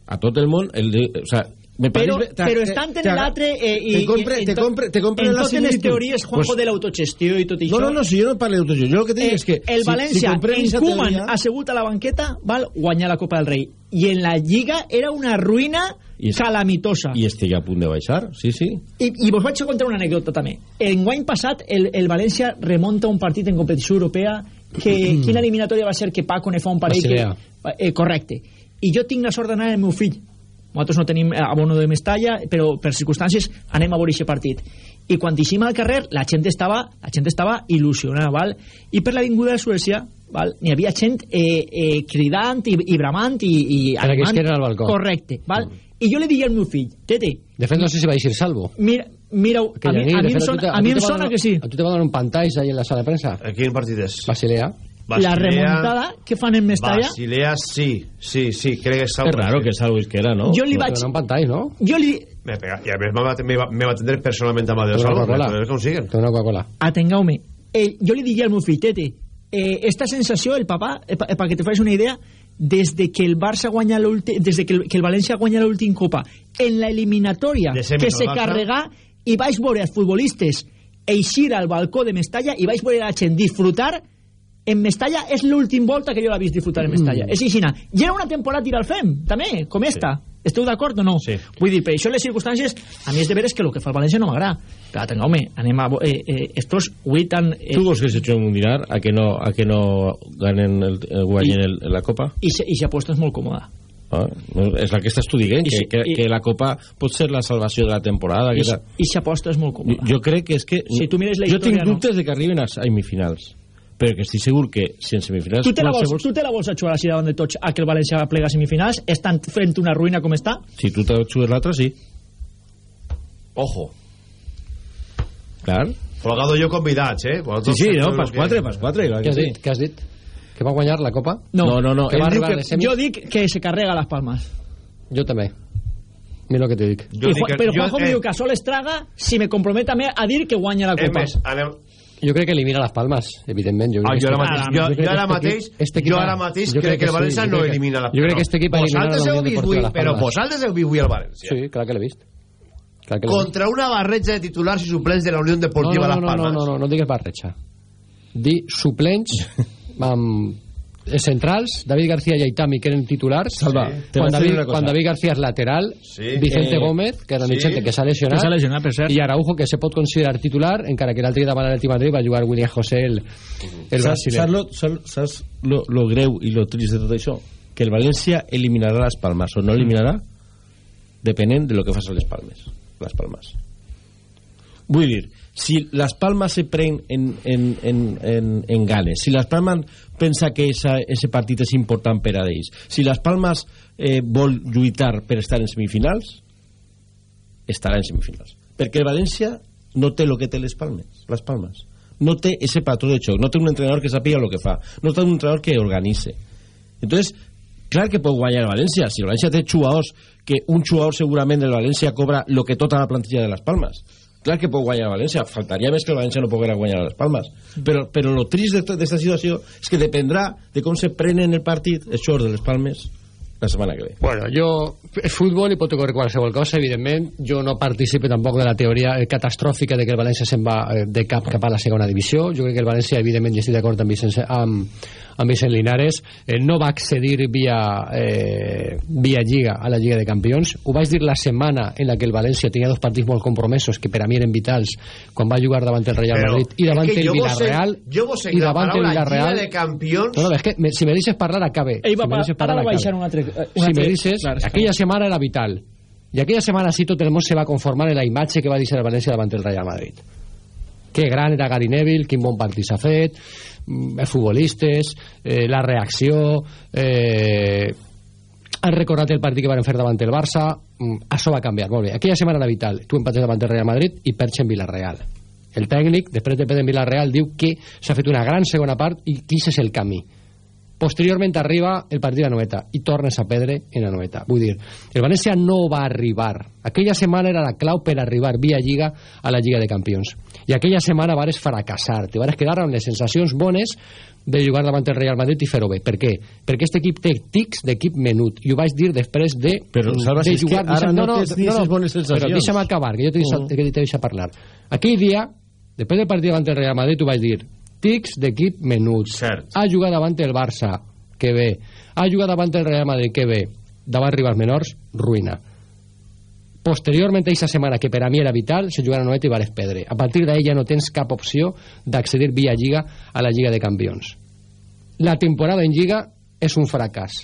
a tot el món el de, o sea, me però, pareix- però estan en l'altre eh, i, te compre, i- te compre, te compre en totes les similitud. teories Juanjo Pues- de l'autogestió i tot això no, no, no, si jo no parlo d'autogestió jo el que dic Eh, és que el si, València, si en Koeman, teoria- assegut a la banqueta, val guanyar la Copa del Rei. I en la Lliga era una ruïna I és- calamitosa. i estigui a punt de baixar, sí, sí I, I vos vaig contar una anècdota també. En guany passat, el, el València remonta un partit en competició europea que, [CLEARS THROAT] quina eliminatòria va ser que Paco ne fa un parell que, eh, correcte i jo tinc la sort d'anar amb el meu fill nosaltres no tenim eh, abono de Mestalla però per circumstàncies anem a veure aquest partit i quan eixim al carrer la gent estava, la gent estava il·lusionada val? i per l'avinguda de Suècia val? n'hi havia gent eh, eh, cridant i, i bramant i, i Per eren al balcó. correcte val? i jo li dic al meu fill tete, De fet, no sé si va eixir salvo. mira, mira a mi, a mi, em sona, te- a mi em sona que sí A tu te va donar un pantalls ahí en la sala de premsa. a quin partit és? Basilea. La remuntada que fan en Mestalla Basilea sí, sí, sí, crec que és és raro que salvo Isquera, no? jo li vaig donar un pantalls, no? jo li, Me, pega, i a més me va, me va, me va atendre personalment amb Adeu me com siguen. Té una Coca-Cola. atengueu-me eh, jo li diria al meu fill tete eh, esta sensació el papà eh, pa, eh, perquè te facis una idea des de que el Barça guanya l'últim des de que el, que el València guanya l'últim Copa en la eliminatòria que se Barça. carregà i vaig veure els futbolistes eixir al balcó de Mestalla i vaig veure la gent disfrutar en Mestalla és l'últim volta que jo l'he vist disfrutar en Mestalla Mm. és així i era una temporada tirar al fem també, com esta esteu d'acord o no? Sí. vull dir, per això les circumstàncies a mi és de veres que el que fa el València no m'agrada però atengueu-me, anem a eh, eh, estos avui tan eh, ¿Tú vos que hecho un dinar a que no a que no ganen el, el guanyen el, la copa? i i s'aposta és molt còmoda Ah, no, és la que estàs tu dient, I que, si- que, i- que la copa pot ser la salvació de la temporada. i Que tal. i s'aposta és molt jo, còmoda jo crec que és que... Si tu mires la jo història, tinc no. dubtes de que arriben a semifinals, però que estic segur que si en semifinals... tu te, la vols, qualsevol- tu te la vols a jugar així davant de tots a que el València plega a semifinals estan fent una ruïna com està Si tu te jugues l'altre, sí. Ojo. Clar. Folgado jo convidats, eh? Sí, Vosaltres sí, no, sabeu pas que- quatre, pas quatre. clar Què que has sí. dit? Què has dit? Que va guanyar la Copa? No, no, no. Que ell va que- a les semis? jo dic que se carrega les palmes Jo també. Mira el que te dic. Jo I dic que- però jo- Juanjo eh, me diu que a sol es traga si me compromet a, dir que guanya la Copa més, anem... Jo crec que elimina les palmes, evidentment. Jo, Ah, crec jo ara mateix, jo, jo crec jo ara mateix, equip- este equip jo ara mateix jo crec que el sí, València jo no crec que- elimina la Jo crec que este equip elimina Vosaltres la Unió Deportiva Las però vosaltres heu vist avui el València. Sí, clar que l'he vist. Clar que. Contra una barreja de titulars i suplents de la Unió Deportiva no, Las no, no, Palmas. no, no, no, no digues barreja. Di suplents [LAUGHS] amb els centrals, David García i Aitami, que eren titulars. Salva, te quan, David, quan David García és lateral, Sí. Vicente Eh, Gómez, que era sí. mig centre, que s'ha lesionat, que s'ha lesionat per cert i Araujo, que se pot considerar titular, encara que l'altre dia davant l'Atleti Madrid va jugar William José, el, el Saps, saps, lo, saps, saps lo, lo greu i lo trist de tot això? Que el València eliminarà les Palmes o no eliminarà depenent de lo que fas a les Palmes. Les Palmes. Vull dir, si les Palmes se pren en, en, en, en, en ganes, si les Palmes pensa que esa, ese partit és important per a ells, si les Palmes eh, vol lluitar per estar en semifinals, estarà en semifinals. Perquè el València no té el que té les Palmes, les Palmes. No té ese patró de xoc, no té un entrenador que sàpiga el que fa, no té un entrenador que organice. Entonces, clar que pot guanyar el València, si el València té jugadors, que un jugador segurament del València cobra lo que tota la plantilla de les Palmes. Clar que pot guanyar el València, faltaria més que el València no poguera guanyar les Palmes. Però, però lo trist d'esta situació és que dependrà de com se prenen el partit, els jugadors de les Palmes, la setmana que ve. Bueno, jo, és futbol i pot ocorrer qualsevol cosa, evidentment. Jo no participe tampoc de la teoria catastròfica de que el València se'n va eh, de cap cap a la segona divisió. Jo crec que el València, evidentment, i estic d'acord amb, Vicent, amb, amb Vicent Linares, eh, no va accedir via, eh, via Lliga a la Lliga de Campions. Ho vaig dir la setmana en la que el València tenia dos partits molt compromesos que per a mi eren vitals quan va jugar davant el Real Però Madrid i davant el Villarreal i davant el Villarreal. de Campions. No, no, és que me- si me deixes parlar acabe. Ell va si me deixes parlar acabe. un altre- un si altre- me dices, clar, aquella setmana era vital. I aquella setmana sí tot el món se va conformar en la imatge que va deixar el València davant el Real Madrid. Que gran era Gary Neville, quin bon partit s'ha fet els futbolistes eh, la reacció eh, han recordat el partit que van fer davant el Barça. Mm, això va canviar, molt bé. Aquella setmana era vital, tu empates davant el Real Madrid i perds en Villarreal. El tècnic, després de perdre en Villarreal diu que s'ha fet una gran segona part i que és el camí posteriorment arriba el partit de Noeta i tornes a perdre en la Noeta. Vull dir, el València no va arribar. Aquella setmana era la clau per arribar via Lliga a la Lliga de Campions. I aquella setmana vares fracassar. Te vares quedar amb les sensacions bones de jugar davant el Real Madrid i fer-ho bé. Per què? perquè aquest equip té tics d'equip menut. I ho vaig dir després de, Però, Salva, de és que ara no tens ni esas bones sensacions. però deixa'm acabar que jo t'he deixat, Mm. que t'he deixat parlar. Aquell dia, després del partit davant el Real Madrid ho vaig dir tics d'equip menuts. Cert. ha jugat davant el Barça que bé, ha jugat davant el Real Madrid que bé, davant rivals menors ruïna. Posteriorment aquesta setmana que per a mi era vital se jugara a Noeta i Vares Pedre. A partir d'ahí ja no tens cap opció d'accedir via Lliga a la Lliga de Campions. La temporada en Lliga és un fracàs.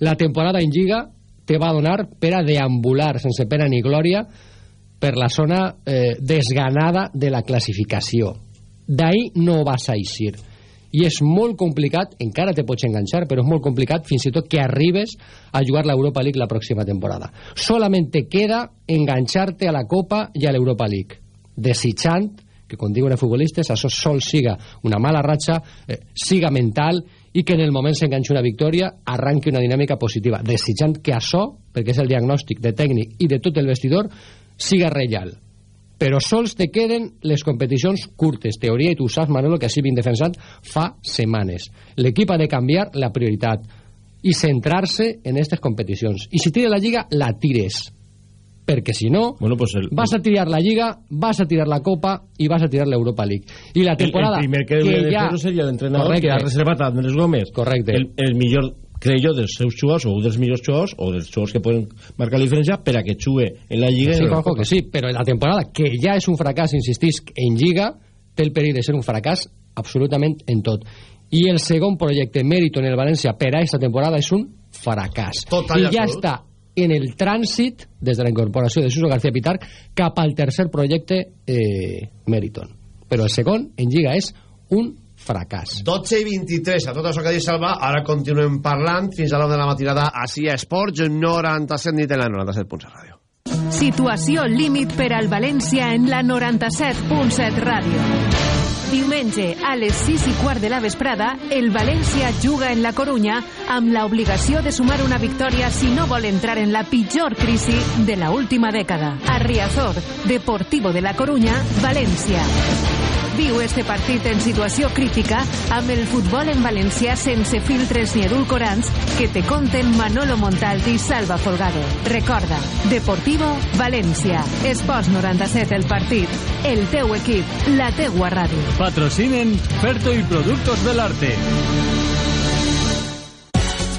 La temporada en Lliga te va donar per a deambular sense pena ni glòria per la zona eh, desganada de la classificació d'ahí no vas a eixir i és molt complicat, encara te pots enganxar però és molt complicat fins i tot que arribes a jugar l'Europa League la pròxima temporada. Solament te queda enganxar-te a la Copa i a l'Europa League. Desitjant que com diuen els futbolistes això sol siga una mala ratxa eh, siga mental i que en el moment s'enganxi una victòria arranqui una dinàmica positiva. Desitjant que això, perquè és el diagnòstic de tècnic i de tot el vestidor siga real però sols te queden les competicions curtes, teoria, i tu saps, Manolo, que així vinc defensant fa setmanes. L'equip ha de canviar la prioritat i centrar-se en aquestes competicions. I si tira la Lliga, la tires. Perquè si no, bueno, pues el, vas a tirar la Lliga, vas a tirar la Copa i vas a tirar l'Europa League. I la temporada el, el primer que, que de ja... seria l'entrenador que ha reservat a Andrés Gómez Correcte. el, el millor crec jo dels seus jugadors o dels millors jugadors o dels jugadors que poden marcar la diferència per a que jugue en la Lliga Sí, en la Juanjo, que sí, però la temporada, que ja és un fracàs, insistisc, en Lliga, té el perill de ser un fracàs absolutament en tot. I el segon projecte, Mérito en el València, per a aquesta temporada és un fracàs. Total i I ja absolut. està en el trànsit, des de la incorporació de Suso García Pitar, cap al tercer projecte eh, Meriton. Però el segon, en Lliga, és un fracàs. 12 i 23, a tot això que ha dit Salva, ara continuem parlant fins a l'hora de la matinada a Esports 97 nit en la 97.7 ràdio. Situació límit per al València en la 97.7 ràdio. Diumenge, a les 6 i quart de la vesprada, el València juga en la Corunya amb la obligació de sumar una victòria si no vol entrar en la pitjor crisi de la última dècada. A Riazor, Deportivo de la Corunya, València. Viu este partit en situació crítica amb el futbol en València sense filtres ni edulcorants que te conten Manolo Montalti i Salva Folgado. Recorda, Deportivo València. Esports 97 el partit. El teu equip, la teua ràdio. Patrocinen Ferto y Productos del Arte.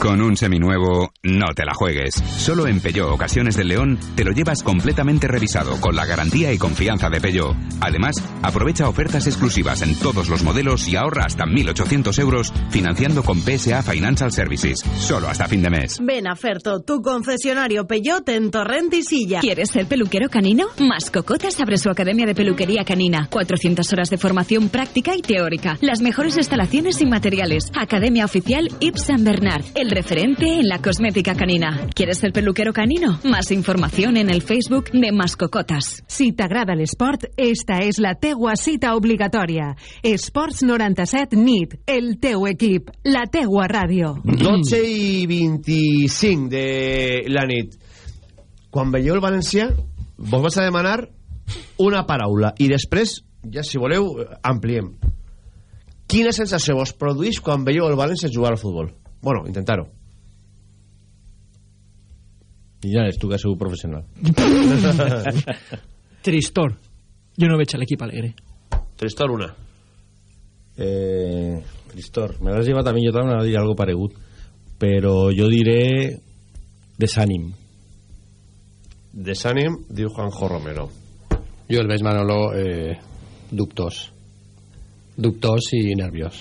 Con un seminuevo, no te la juegues. Solo en Peugeot Ocasiones del León te lo llevas completamente revisado con la garantía y confianza de Peugeot. Además, aprovecha ofertas exclusivas en todos los modelos y ahorra hasta 1.800 euros financiando con PSA Financial Services. Solo hasta fin de mes. Ven a Ferto, tu concesionario Peugeot en Torrent y Silla. ¿Quieres ser peluquero canino? Mascocotas abre su academia de peluquería canina. 400 horas de formación práctica y teórica. Las mejores instalaciones y materiales. Academia oficial Yves Saint Bernard. El referente en la cosmética canina. ¿Quieres ser peluquero canino? Más información en el Facebook de Mascocotas. Si t'agrada l'esport, esta és la teua cita obligatòria. Esports 97 NIT, el teu equip, la teua ràdio. 12 i 25 de la nit. Quan veieu el València, vos vas a demanar una paraula i després, ja si voleu, ampliem. Quina sensació vos produeix quan veieu el València jugar al futbol? Bueno, intentar-ho. I ja és tu que has sigut professional. [LAUGHS] Tristor. Jo no veig a l'equip alegre. Tristor una. Eh, Tristor, me l'has llevat a mi, jo també m'anava a dir algo paregut, però jo diré desànim. Desànim, diu Juanjo Romero. Jo el veig, Manolo, eh, dubtós. Dubtós i nerviós.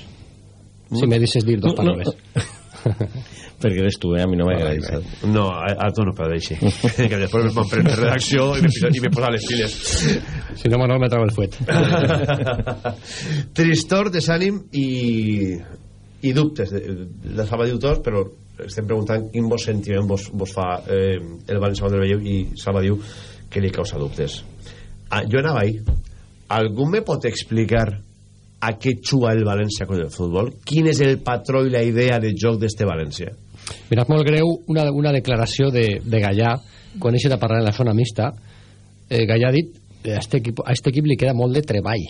Si me dices dir dos No, no. [LAUGHS] [LAUGHS] Perquè eres tu, eh? A mi no m'agrada això. No, a, a tu no però deixi. [LAUGHS] que després me'n pren redacció i me, posa- les piles. Si no, Manolo me trago el fuet. [LAUGHS] Tristor, desànim i, i dubtes. La Salva diu tots, però estem preguntant quin vos sentiment vos, vos fa eh, el València quan el veieu i Salva diu que li causa dubtes. Ah, jo anava ahí. Algú me pot explicar a què juga el València con el futbol? Quin és el patró i la idea de joc d'este València? Mira, és molt greu una, una declaració de, de Gallà quan eixit a parlar en la zona mixta eh, Gallà ha dit a este, equip, a este equip li queda molt de treball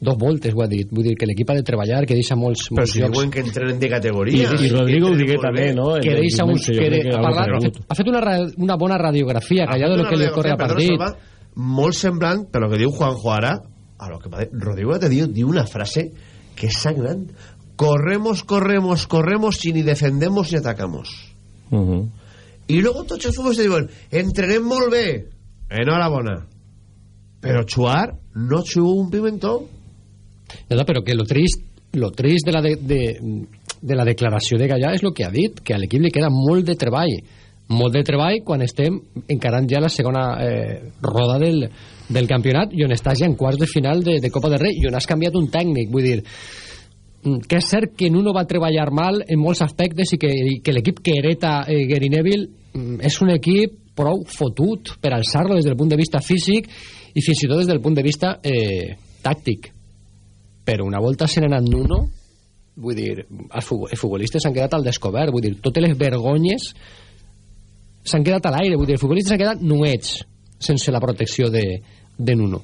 dos voltes ho ha dit vull dir que l'equip ha de treballar que deixa molts, Però molts si jocs diuen que entrenen de categoria. I, i Rodrigo ho digué també, no? que deixa uns, que de, que ha, parlat, ha, fet, ha fet una, una bona radiografia Gallà de lo que li ocorre a partit molt semblant per lo que diu Juanjo ara a lo que va dir Rodrigo te diu, diu una frase que és sagnant. Corremos, corremos, corremos y ni defendemos ni atacamos. Uh -huh. y luego tots els futbols diuen entrenem molt bé. Enhorabona. Però xuar no xugo un pimentó Ja, però que lo trist, lo trist de, la de, de, de la declaració de Gallà és el que ha dit, que a l'equip li queda molt de treball. Molt de treball quan estem encarant ja la segona eh, roda del, del campionat i on estàs ja en quarts de final de, de Copa del Rei i on has canviat un tècnic vull dir, mm, que és cert que Nuno va treballar mal en molts aspectes i que, que l'equip que hereta eh, Gary Neville mm, és un equip prou fotut per alçar-lo des del punt de vista físic i fins i tot des del punt de vista eh, tàctic. Però una volta se n'ha anat Nuno vull dir, els futbolistes s'han quedat al descobert, vull dir, totes les vergonyes s'han quedat a l'aire, vull dir, els futbolistes s'han quedat nuets sense la protecció de, de Nuno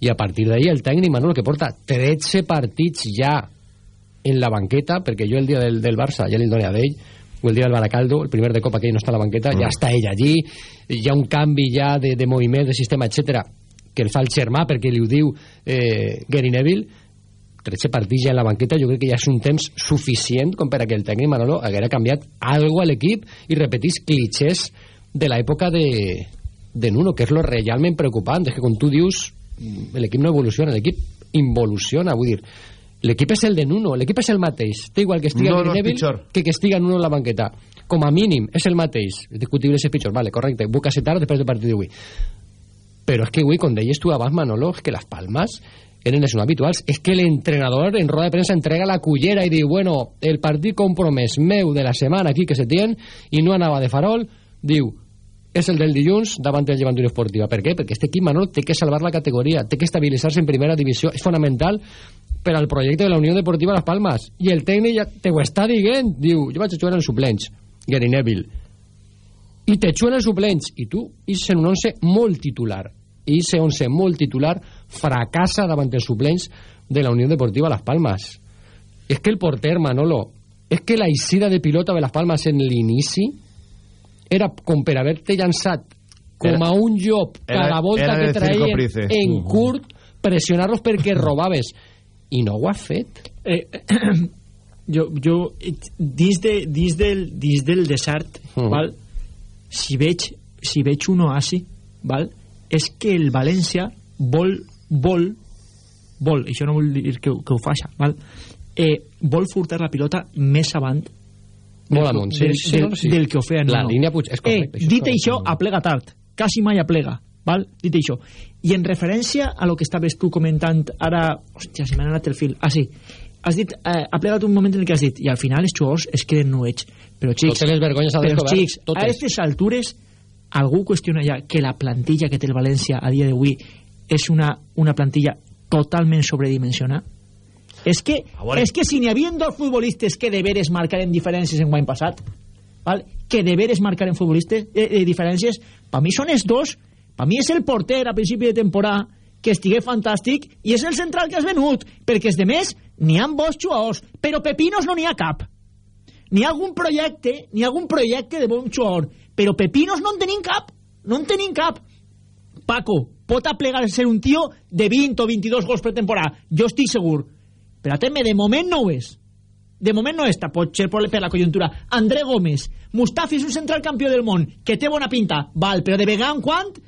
i a partir d'ahí el tècnic Manolo que porta 13 partits ja en la banqueta, perquè jo el dia del, del Barça ja li doné a d'ell, o el dia del Baracaldo el primer de Copa que ell no està a la banqueta, ja està ell allí hi ha un canvi ja de, de moviment de sistema, etc que el fa el germà perquè li ho diu eh, Gary Neville. 13 partits ja en la banqueta jo crec que ja és un temps suficient com per a que el tècnic Manolo haguera canviat algo a l'equip i repetís clichés de l'època de, de Nuno que és lo realment preocupant. És que com tu dius l'equip no evoluciona l'equip involuciona vull dir l'equip és el de Nuno l'equip és el mateix. Té igual que estiga No, no, Neville pitjor. que que estiga Nuno en la banqueta. Com a mínim és el mateix. Discutible si és pitjor. Vale, correcte buca tard després del partit d'avui. Però és que avui, com deies tu abans Manolo és que les palmes eren les no habituals. És que l'entrenador en roda de premsa entrega la cullera i diu bueno, el partit compromès meu de la setmana aquí que se tien i no anava de farol diu és el del dilluns davant del Llevant Unió Esportiva. Per què? Perquè este equip, Manolo, té que salvar la categoria, té que estabilitzar-se en primera divisió. És fonamental per al projecte de la Unió Deportiva Las Palmas. I el tècnic ja te ho està dient. Diu, jo vaig a jugar en suplents, Gary Neville. I te juguen els suplents. I tu, i en un 11 molt titular. I ese 11 molt titular fracassa davant els suplents de la Unió Deportiva Las Palmas. És que el porter, Manolo, és que la eixida de pilota de Las Palmas en l'inici era com per haver-te llançat com Era- a un llop era- cada volta era que traien en Mhm. curt pressionar-los perquè [LAUGHS] robaves i no ho has fet Eh, [CLEARS THROAT] jo, jo eh, dins, de, dins, del, dins del desert Mhm. val? si veig si veig un oasi val? és que el València vol vol vol, això no vol dir que, que ho faci val? Eh, vol furtar la pilota més avant Molt amunt, sí, del, sí, del, sí. del que ho feia La línia Puig- és correcte, eh, això dit això, aplega tard. Quasi mai aplega val? dit això. I en referència a lo que estaves tu comentant ara, hòstia, se m'ha anat el fil. Ah sí, has dit, eh, ha plegat un moment en el que has dit i al final els jugadors es queden nuets. Però xics, Totes les vergonyes però descobert, xics totes. a aquestes altures algú qüestiona ja que la plantilla que té el València a dia d'avui és una, una plantilla totalment sobredimensionada és que, veure. és que si n'hi havia dos futbolistes que de veres marcaren diferències en guany passat val? que de veres marcaren futbolistes eh, eh, diferències, per mi són els dos per mi és el porter a principi de temporada que estigué fantàstic i és el central que has venut perquè els de més n'hi ha bons jugadors però pepinos no n'hi ha cap n'hi ha algun projecte n'hi ha algun projecte de bon jugador però pepinos no en tenim cap no en tenim cap Paco pot aplegar ser un tio de 20 o 22 gols per temporada jo estic segur però ateme, de moment no ho és. De moment no està, pot ser per la conjuntura. André Gómez, Mustafi és un central campió del món, que té bona pinta. Val, però de vegada en quant?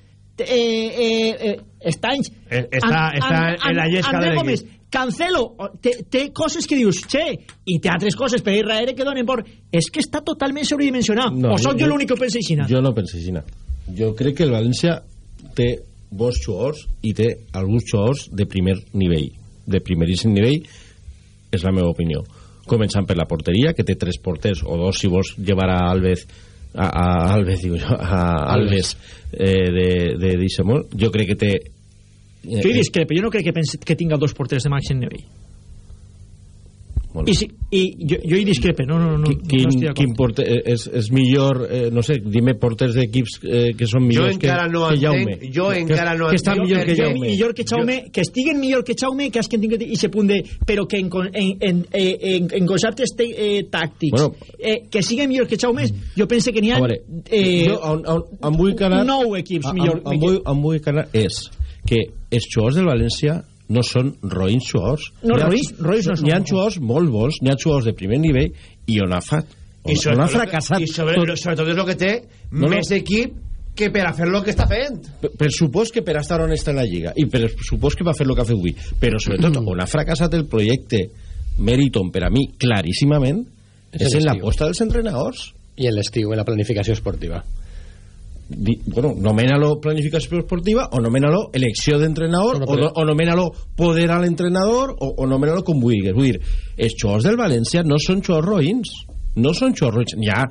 Eh, eh, eh, està anys Eh, està- està en la llesca André de. Gómez, Cancelo té, té coses que dius, che i té altres coses per Israel que donen por. És que està totalment sobredimensionat. No, o sóc jo- jo l'únic que ho pensa així Jo no penso així. Jo crec que el València té bons jugadors i té alguns jugadors de primer nivell, de primeríssim nivell, és la meva opinió. Començant per la porteria, que té tres porters, o dos si vols llevar a Alves, a, a Alves, digo jo, a Alves eh, de, de Dixemol. Jo crec que té... eh, jo hi discrepo, jo no crec que, pense, que tinga dos porters de màxim nivell i, si, i jo, jo hi discrepe no, no, no, quin, no quin porter, eh, és, és millor eh, no sé, dime porters d'equips eh, que són millors que, encara no que Jaume. jo que, encara no que està entenc- millor que Jo- Jaume. Millor que Jaume, que estiguen millor que Jaume que has que tinguin i se punt de, però que en, en, en, eh, en, en conceptes te, eh, tàctics. Bueno. eh, que siguen millor que Jaume jo pense que n'hi ha A veure, eh, jo on, on, on vull canar nou equips on, millor on, vull, on vull canar és que els jugadors del València no són roïns jugadors No, roïns- roïns no són. n'hi ha jugadors molt bons n'hi ha jugadors de primer nivell i on ha, fat, on, I on sobretot, ha fracassat i sobre, tot, sobretot és el que té No, no. més equip que per a fer el que està fent. Per, per supòs que per a estar on està en la Lliga i per supòs que va fer el que ha fet avui però sobretot on ha fracassat el projecte Meriton per a mi claríssimament És és, en l'aposta dels entrenadors. I en l'estiu, en la planificació esportiva Di, bueno, nomena-lo planificació esportiva o nomena-lo elecció d'entrenador Bueno, o, però- no, o nomena-lo poder a l'entrenador o, o nomena-lo com vulguis vull dir, els jugadors del València no són jugadors roïns no són jugadors roïns n'hi ha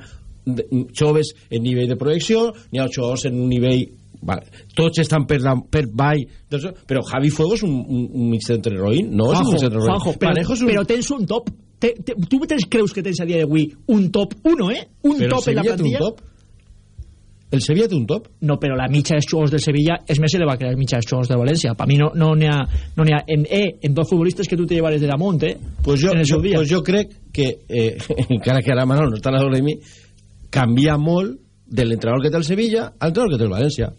de- joves en nivell de projecció n'hi ha jugadors en un nivell vale, tots estan per, la, per ball dels- però Javi Fuego és un, un, un mig centre roïn no és un mig centre roïn Juanjo, però, un... però tens un top te, te, tu tens, creus que tens a dia d'avui un top? 1, eh? Un però top en la un plantilla. top el Sevilla té un top No, però la mitja dels jugadors del Sevilla és més elevada que la mitja dels jugadors del València. Per mi no n'hi no ha, no ha en, eh, en dos futbolistes que tu te llevares de damunt, eh? pues jo, jo, pues jo crec que eh, [LAUGHS] encara que ara Manol no està a sobre de mi canvia molt de l'entrenador que té el Sevilla al entrenador que té el València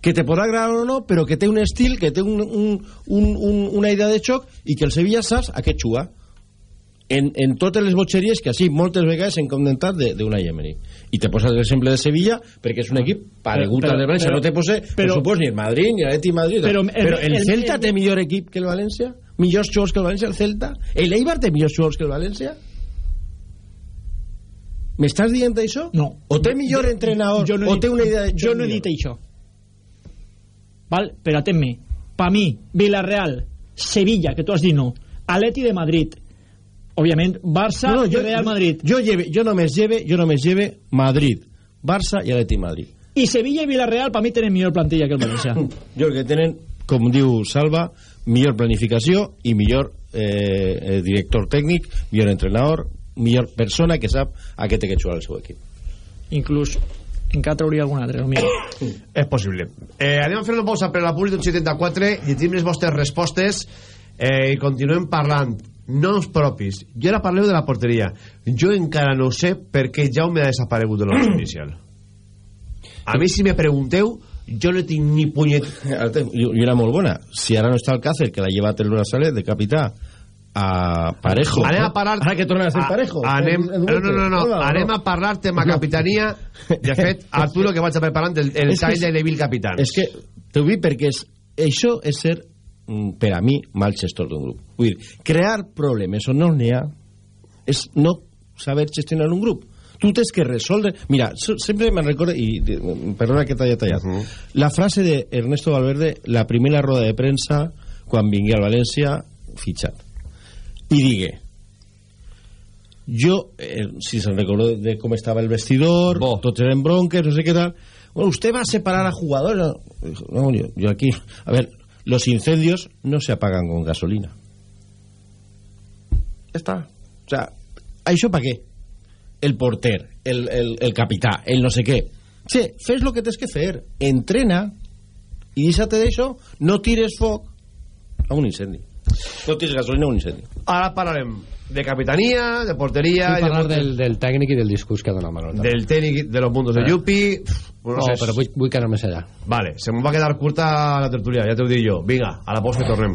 que te podrà agradar o no però que té un estil que té un, un, un, un, una idea de xoc i que el Sevilla saps a què juga en, en totes les botxeries que així moltes vegades s'han condemnat d'una Emery i te poses l'exemple de Sevilla perquè és un equip paregut al València no te pose per però- supos ni el Madrid ni l'Eti Madrid Però el- però el, el- Celta el- té millor equip que el València millors jugadors que el València el Celta el Eibar té millors jugadors que el València m'estàs dient això? No. o té millor entrenador Jo no o té una idea de Jo no he dit això. Val? Però atén-me. Per mi, Villarreal, Sevilla, que tu has dit no, Atleti de Madrid, òbviament, Barça no, no, i Real Madrid. jo, lleve, jo només lleve jo només lleve Madrid Barça i Atleti Madrid I Sevilla i Villarreal, per mi, tenen millor plantilla que el València. [CLEARS THROAT] jo crec que tenen com diu Salva millor planificació i millor eh, eh, director tècnic millor entrenador millor persona que sap a què té que jugar el seu equip Inclús encara trauria algun altre, no, mira. és possible eh, anem a fer una pausa per la Puli d'un 74 llegim les vostres respostes eh, i continuem parlant noms propis jo ara parleu de la porteria jo encara no sé per què Jaume ha desaparegut de l'onze [CLEARS THROAT] inicial a mi si me pregunteu jo no tinc ni punyet [LAUGHS] i una molt bona si ara no està el Cácer que l'ha llevat el Brassalet de capità a Parejo. Anem a parlar... Ara que torna a ser Parejo. Anem, no, no, no, no. Hola, Anem a parlar tema capitania. De fet, Arturo, que vaig a preparant el, el [LAUGHS] tall de Neville Capitans. És que t'ho dic perquè és, això és ser, per a mi, mal gestor d'un grup. Vull dir, crear problemes on no n'hi ha és no saber gestionar un grup. Tu tens que resoldre... Mira, sempre me'n recordo, i de- perdona que t'hagi tallat, uh -huh. la frase de Ernesto Valverde, la primera roda de premsa, quan vingui al València, fitxat. I digue, jo, eh, si se'n recordo de com estava el vestidor, Bo. tots eren bronques, no sé què tal... Bueno, usted va a separar a jugadores. No, yo, yo aquí... A ver, los incendios no se apagan con gasolina. Está. O sea, ¿això para qué? El porter, el, el, el capità, el no sé què. Sí, fes lo que tens que fer. Entrena i deixa't d'això. No tires foc a un incendi. No tires gasolina a un incendi. Ara parlarem de capitania, de porteria... Vull de parlar porter- del, del tècnic i del discurs que ha donat Manol. del tècnic de los mundos de. Yupi... Bueno, No, sé, però vull, vull que anem més allà. Vale, se me va quedar curta la tertulia, ya te lo digo yo. Vinga, a la pausa que tornem.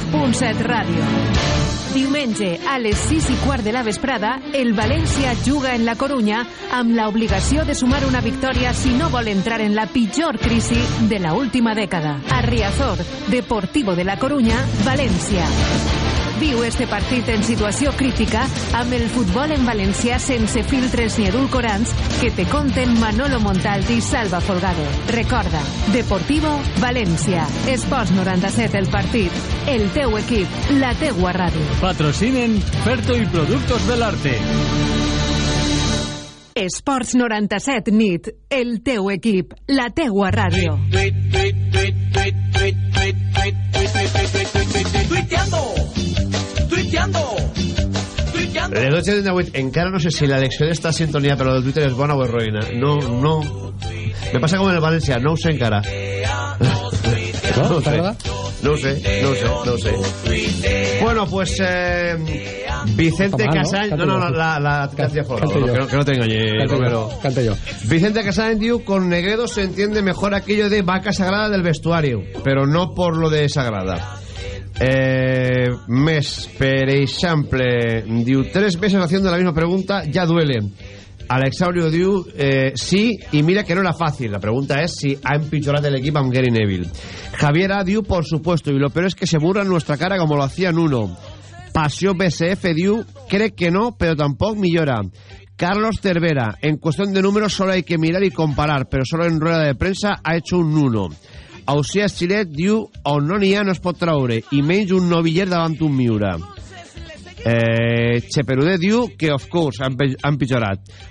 97.7 ràdio. Diumenge, a les 6 i de la vesprada, el València juga en la Corunya amb la obligació de sumar una victòria si no vol entrar en la pitjor crisi de la última dècada. A Riazor, Deportivo de la Corunya, València. Viu este partit en situació crítica amb el futbol en valencià sense filtres ni edulcorants que te conten Manolo Montalt i Salva Folgado. Recorda, Deportivo València. Esports 97 el partit. El teu equip, la teua ràdio. Patrocinen Ferto y Productos del Arte. Esports 97 nit. El teu equip, la teua ràdio. Tuiteando, tuiteando, tuiteando. Les 12 de 8, encara no sé si la elecció d'esta sintonia per lo del Twitter és bona o és roïna. No, no... Me passa com en el València, no ho sé encara. No? sé. No sé, no sé, no ho sé. Bueno, pues... Eh, Vicente mal, no? No, la, la, no, yo. que no, que no te engañe, Romero. yo, canto yo. Vicente Casany diu con Negredo se entiende mejor aquello de vaca sagrada del vestuario, pero no por lo de sagrada. Eh, més, per exemple, diu, tres meses haciendo la misma pregunta, ya duele. Alexaurio diu, eh, sí, y mira que no era fácil. La pregunta es si ha empitjorat el equipo amb Gary Neville. Javiera diu, por supuesto, y lo peor es que se burla en nuestra cara como lo hacían uno. Passió BCF diu, crec que no, pero tampoco millora. Carlos Cervera, en cuestión de números solo hay que mirar y comparar, pero solo en rueda de prensa ha hecho un 1. Ausias Chilet diu, on no n'hi ha no es pot traure, i un noviller davant un Miura. Eh, Cheperudé diu que of course han, han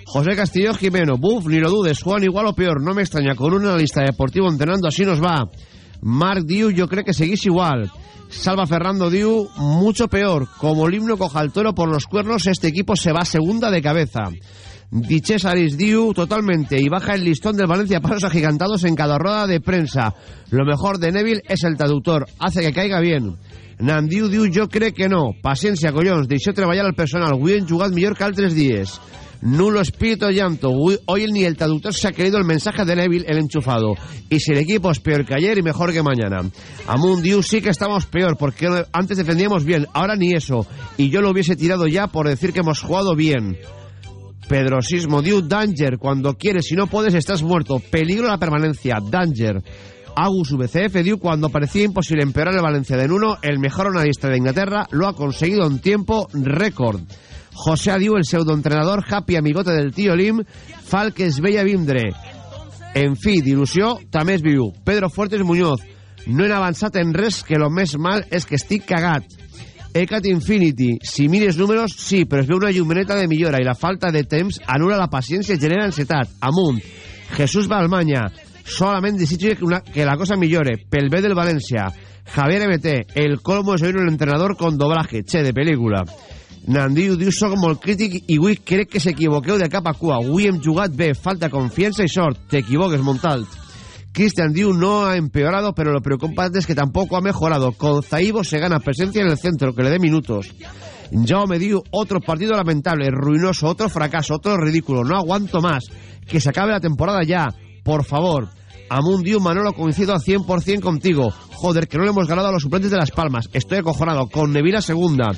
José Castillo Jimeno buf, ni lo dudes, juegan igual o peor no me extraña, con un analista deportivo entrenando así nos va Marc diu yo creo que seguís igual Salva Ferrando diu mucho peor como el himno coja el toro por los cuernos este equipo se va segunda de cabeza Di Cesaris diu totalmente y baja el listón del Valencia pasos agigantados en cada rueda de prensa. Lo mejor de Neville es el traductor, hace que caiga bien. Nandiu diu jo crec que no. Paciencia, collons, deixeu treballar al personal. Avui han jugat millor que altres dies. Nulo espíritu llanto. Hoy, ni el traductor se ha creído el mensaje de Neville, el enchufado. Y si el equipo es peor que ayer y mejor que mañana. Amun Diu sí que estamos peor, porque antes defendíamos bien, ahora ni eso. Y yo lo hubiese tirado ya por decir que hemos jugado bien. Pedrosismo, Diu Danger, cuando quieres, si no puedes estás muerto. Peligro la permanencia, Danger. Agus VCF Diu, cuando parecía imposible empeorar el Valencia de uno, el mejor analista de Inglaterra lo ha conseguido en tiempo récord. José Adiu, el pseudoentrenador, happy amigote del tío Lim, Falques Bella Vindre. En fi, d'il·lusió també es. Pedro Fuertes Muñoz, no hem avançat en res que lo més mal és que estic cagat. Ecat Infinity, si mires números, sí, però es veu una llumeneta de millora i la falta de temps anula la paciència i genera ansietat. Amunt. Jesús Balmaña, solament desitjo que, una, que la cosa millore, pel bé del València. Javier MT, el colmo oír un entrenador con doblaje, che, de película. Nandiu diu soc molt crític i avui crec que s'equivoqueu de cap a cua. Avui hem jugat bé, falta confiança i sort. T'equivoques, Montalt. Cristian Diu no ha empeorado, pero lo preocupante es que tampoco ha mejorado. Con Zaibo se gana presencia en el centro, que le dé minutos. Jaume Diu, otro partido lamentable, ruinoso, otro fracaso, otro ridículo. No aguanto más. Que se acabe la temporada ya, por favor. Amun Diu, Manolo, coincido al 100% contigo. Joder, que no le hemos ganado a los suplentes de Las Palmas. Estoy acojonado. Con Nevila segunda.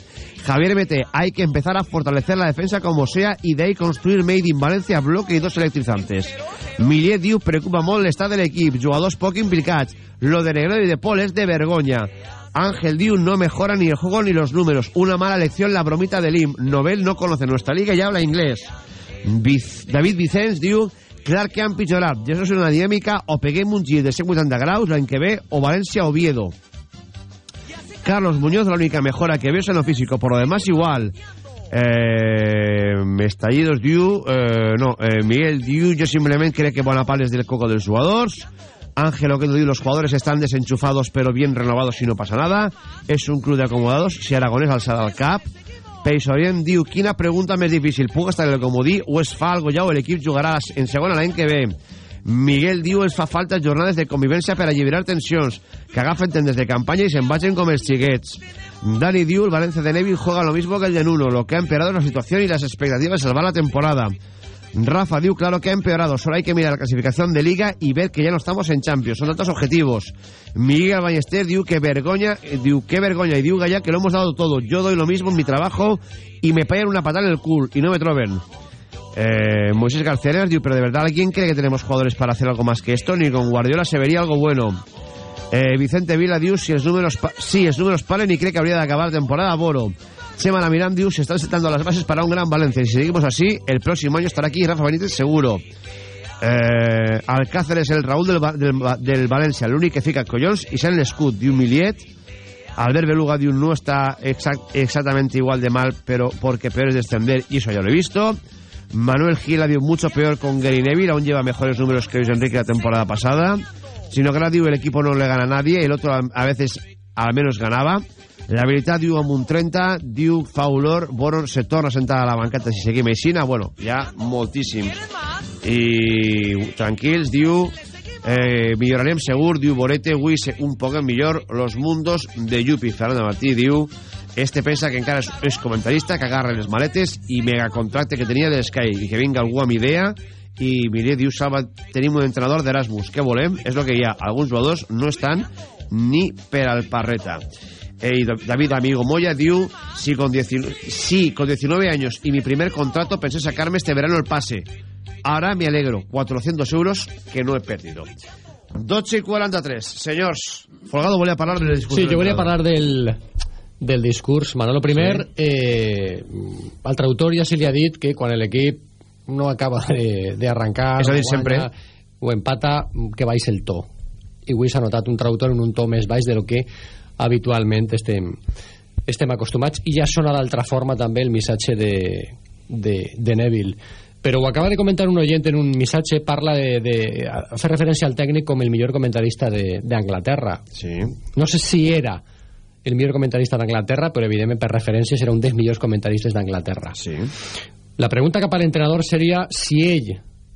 Javier Mete, hay que empezar a fortalecer la defensa como sea y de ahí construir Made in Valencia, bloque y dos electrizantes. Miliet Diu preocupa molt l'estat de l'equip, jugadors poc implicats. Lo de Negredo y de Paul es de vergonya. Ángel Diu no mejora ni el juego ni los números. Una mala lección la bromita de Lim. Nobel no conoce nuestra liga y habla inglés. David Vicens diu clar que han pitjorat. Ja això és una dinàmica o peguem un gir de 180 graus l'any que ve o València o Oviedo. Carlos Muñoz, la única mejora que veo es en lo físico. Por lo demás, igual. Eh, Estallidos diu... Eh, no, eh, Miguel diu... Yo simplemente creo que Bonapal es del coco de los jugadores. Ángelo que diu... Los jugadores están desenchufados pero bien renovados y no pasa nada. Es un club de acomodados. Si Aragonés alçada al cap. Peix Orient diu... Quina pregunta més difícil? Puc estar en el comodí o es fa algo ja o l'equip jugarà en segona l'any que ve? Miguel diu es fa falta jornades de convivència per alliberar tensions, que agafen tendes de campanya i se'n vagin com els xiquets. Dani diu, el Valencia de Neville juega lo mismo que el de Nuno, lo que ha empeorado la situación y las expectativas salvar la temporada. Rafa diu, claro que ha empeorado, solo hay que mirar la clasificación de Liga y ver que ya no estamos en Champions, son datos objetivos. Miguel Ballester diu que vergoña, diu que vergoña y diu Gaya que lo hemos dado todo, yo doy lo mismo en mi trabajo y me pagan una patada en el cul y no me troben. Eh, Moisés García diu, pero de verdad alguien cree que tenemos jugadores para hacer algo más que esto, ni con Guardiola se vería algo bueno. Eh, Vicente Vila diu, si els números, sí, els números paren y cree que habría de acabar temporada Boro. Chema Lamirán diu, se están sentando las bases para un gran Valencia y si seguimos así, el próximo año estará aquí Rafa Benítez seguro. Eh, es el Raúl del, del, del Valencia, l'únic que fica collons i sent l'escut, diu Miliet. Albert Beluga diu, no está exact, exactamente igual de mal, pero porque peor es descender, y eso ya lo he visto. Manuel Gila dio mucho peor con Gary Neville, aún lleva mejores números que Luis Enrique la temporada pasada. Sino que diu, el equipo no le gana a nadie, el otro a veces al menos ganaba. La veritat diu amb un 30, diu fa olor, Boron se torna a sentar a la banqueta si seguim aixina, bueno, ja moltíssim. I tranquils, diu, eh, millorarem segur, diu Borete, avui un poc millor los mundos de Yupi. Fernando Martí diu, este pensa que encara és, és comentarista, que agarra les maletes i megacontracte que tenia de Sky i que vinga algú amb idea i mire, diu Salva, tenim un entrenador d'Erasmus què volem? És el que hi ha, alguns jugadors no estan ni per al Parreta eh, David Amigo Moya diu si con, 19, si con 19 años y mi primer contrato pensé sacarme este verano el pase ahora me alegro 400 euros que no he perdido 12 y 43 senyors Folgado volia parlar del discurs sí, jo volia parlar del del discurs. Manolo Primer, sí. eh, al traductor ja se li ha dit que quan l'equip no acaba d'arrencar, és a dir, sempre o empata, que baix el to. I avui s'ha notat un traductor en un to més baix de lo que habitualment estem, estem acostumats i ja sona d'altra forma també el missatge de, de, de Neville però ho acaba de comentar un oient en un missatge parla de, de fer referència al tècnic com el millor comentarista d'Anglaterra sí. no sé si era el millor comentarista d'Anglaterra, però evidentment per referència serà un dels millors comentaristes d'Anglaterra. Sí. La pregunta cap a l'entrenador seria si ell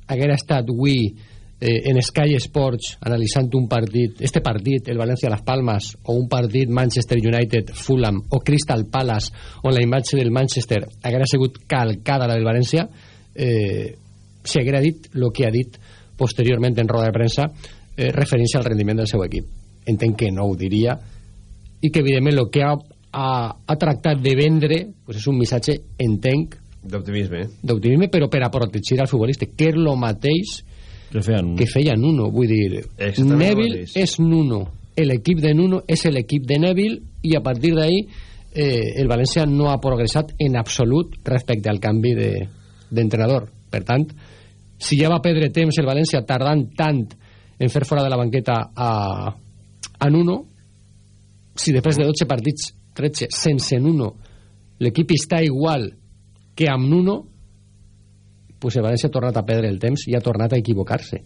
haguera estat avui eh, en Sky Sports analitzant un partit, este partit, el València-Las Palmas, o un partit Manchester United-Fulham o Crystal Palace, on la imatge del Manchester haguera sigut calcada la del València, eh, si haguera dit el que ha dit posteriorment en roda de premsa eh, referint-se al rendiment del seu equip. Entenc que no ho diria i que evidentment el que ha, ha, ha tractat de vendre pues és un missatge, entenc, d'optimisme d'optimisme però per a protegir al futbolista que és el mateix que feien, que feia Nuno vull dir, Exactament Neville és Nuno. L'equip de Nuno és l'equip de Neville i a partir d'ahí eh, el València no ha progressat en absolut respecte al canvi de- d'entrenador. Per tant, si ja va perdre temps el València tardant tant en fer fora de la banqueta a, a Nuno si després de 12 partits 13 sense Nuno l'equip està igual que amb Nuno pues el València ha tornat a perdre el temps i ha tornat a equivocar-se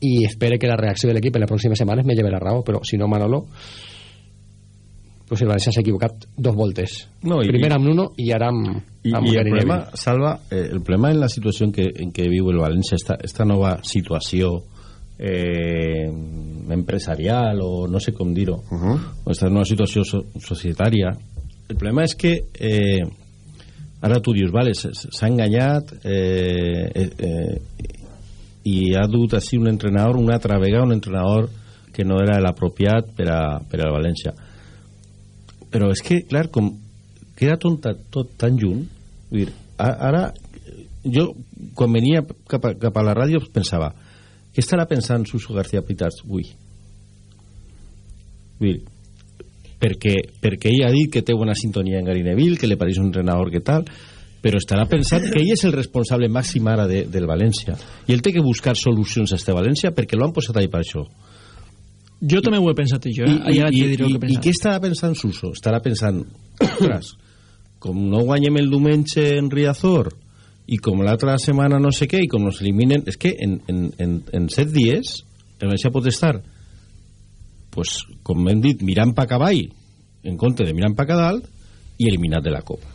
i espere que la reacció de l'equip en les pròximes setmanes me lleve la raó però si no Manolo pues el València s'ha equivocat dos voltes No, i- primer amb Nuno i ara amb, I, amb i el problema. Salva, eh, el problema en la situació en què, en què viu el València, esta, esta nova situació eh, empresarial o no sé com dir-ho, uh -huh. o esta nova situació so, societària, el problema és que eh, ara tu dius, vale, s'ha enganyat eh, eh, eh, i ha dut així un entrenador una altra vegada un entrenador que no era l'apropiat per a, per al València però és que, clar, com queda tot, tot tan junt vull dir, a- ara jo quan venia cap a, cap a la ràdio pensava què estarà pensant Suso García Pitas avui? Vull perquè, perquè ell ha dit que té bona sintonia en Gary Neville, que li pareix un entrenador que tal, però estarà pensant que ell és el responsable màxim ara de, del València i ell té que buscar solucions a este València perquè lo han posat ahí per això Jo també ho he pensat, jo. Eh? I, I, que i, I què estarà pensant Suso? Estarà pensant, ostres, com no guanyem el diumenge en Riazor i com l'altra setmana no sé què i com nos eliminen... És que en, en, en, en set dies el València pot estar pues, com hem dit, mirant pa cavall en compte de mirant pa dalt i eliminat de la Copa.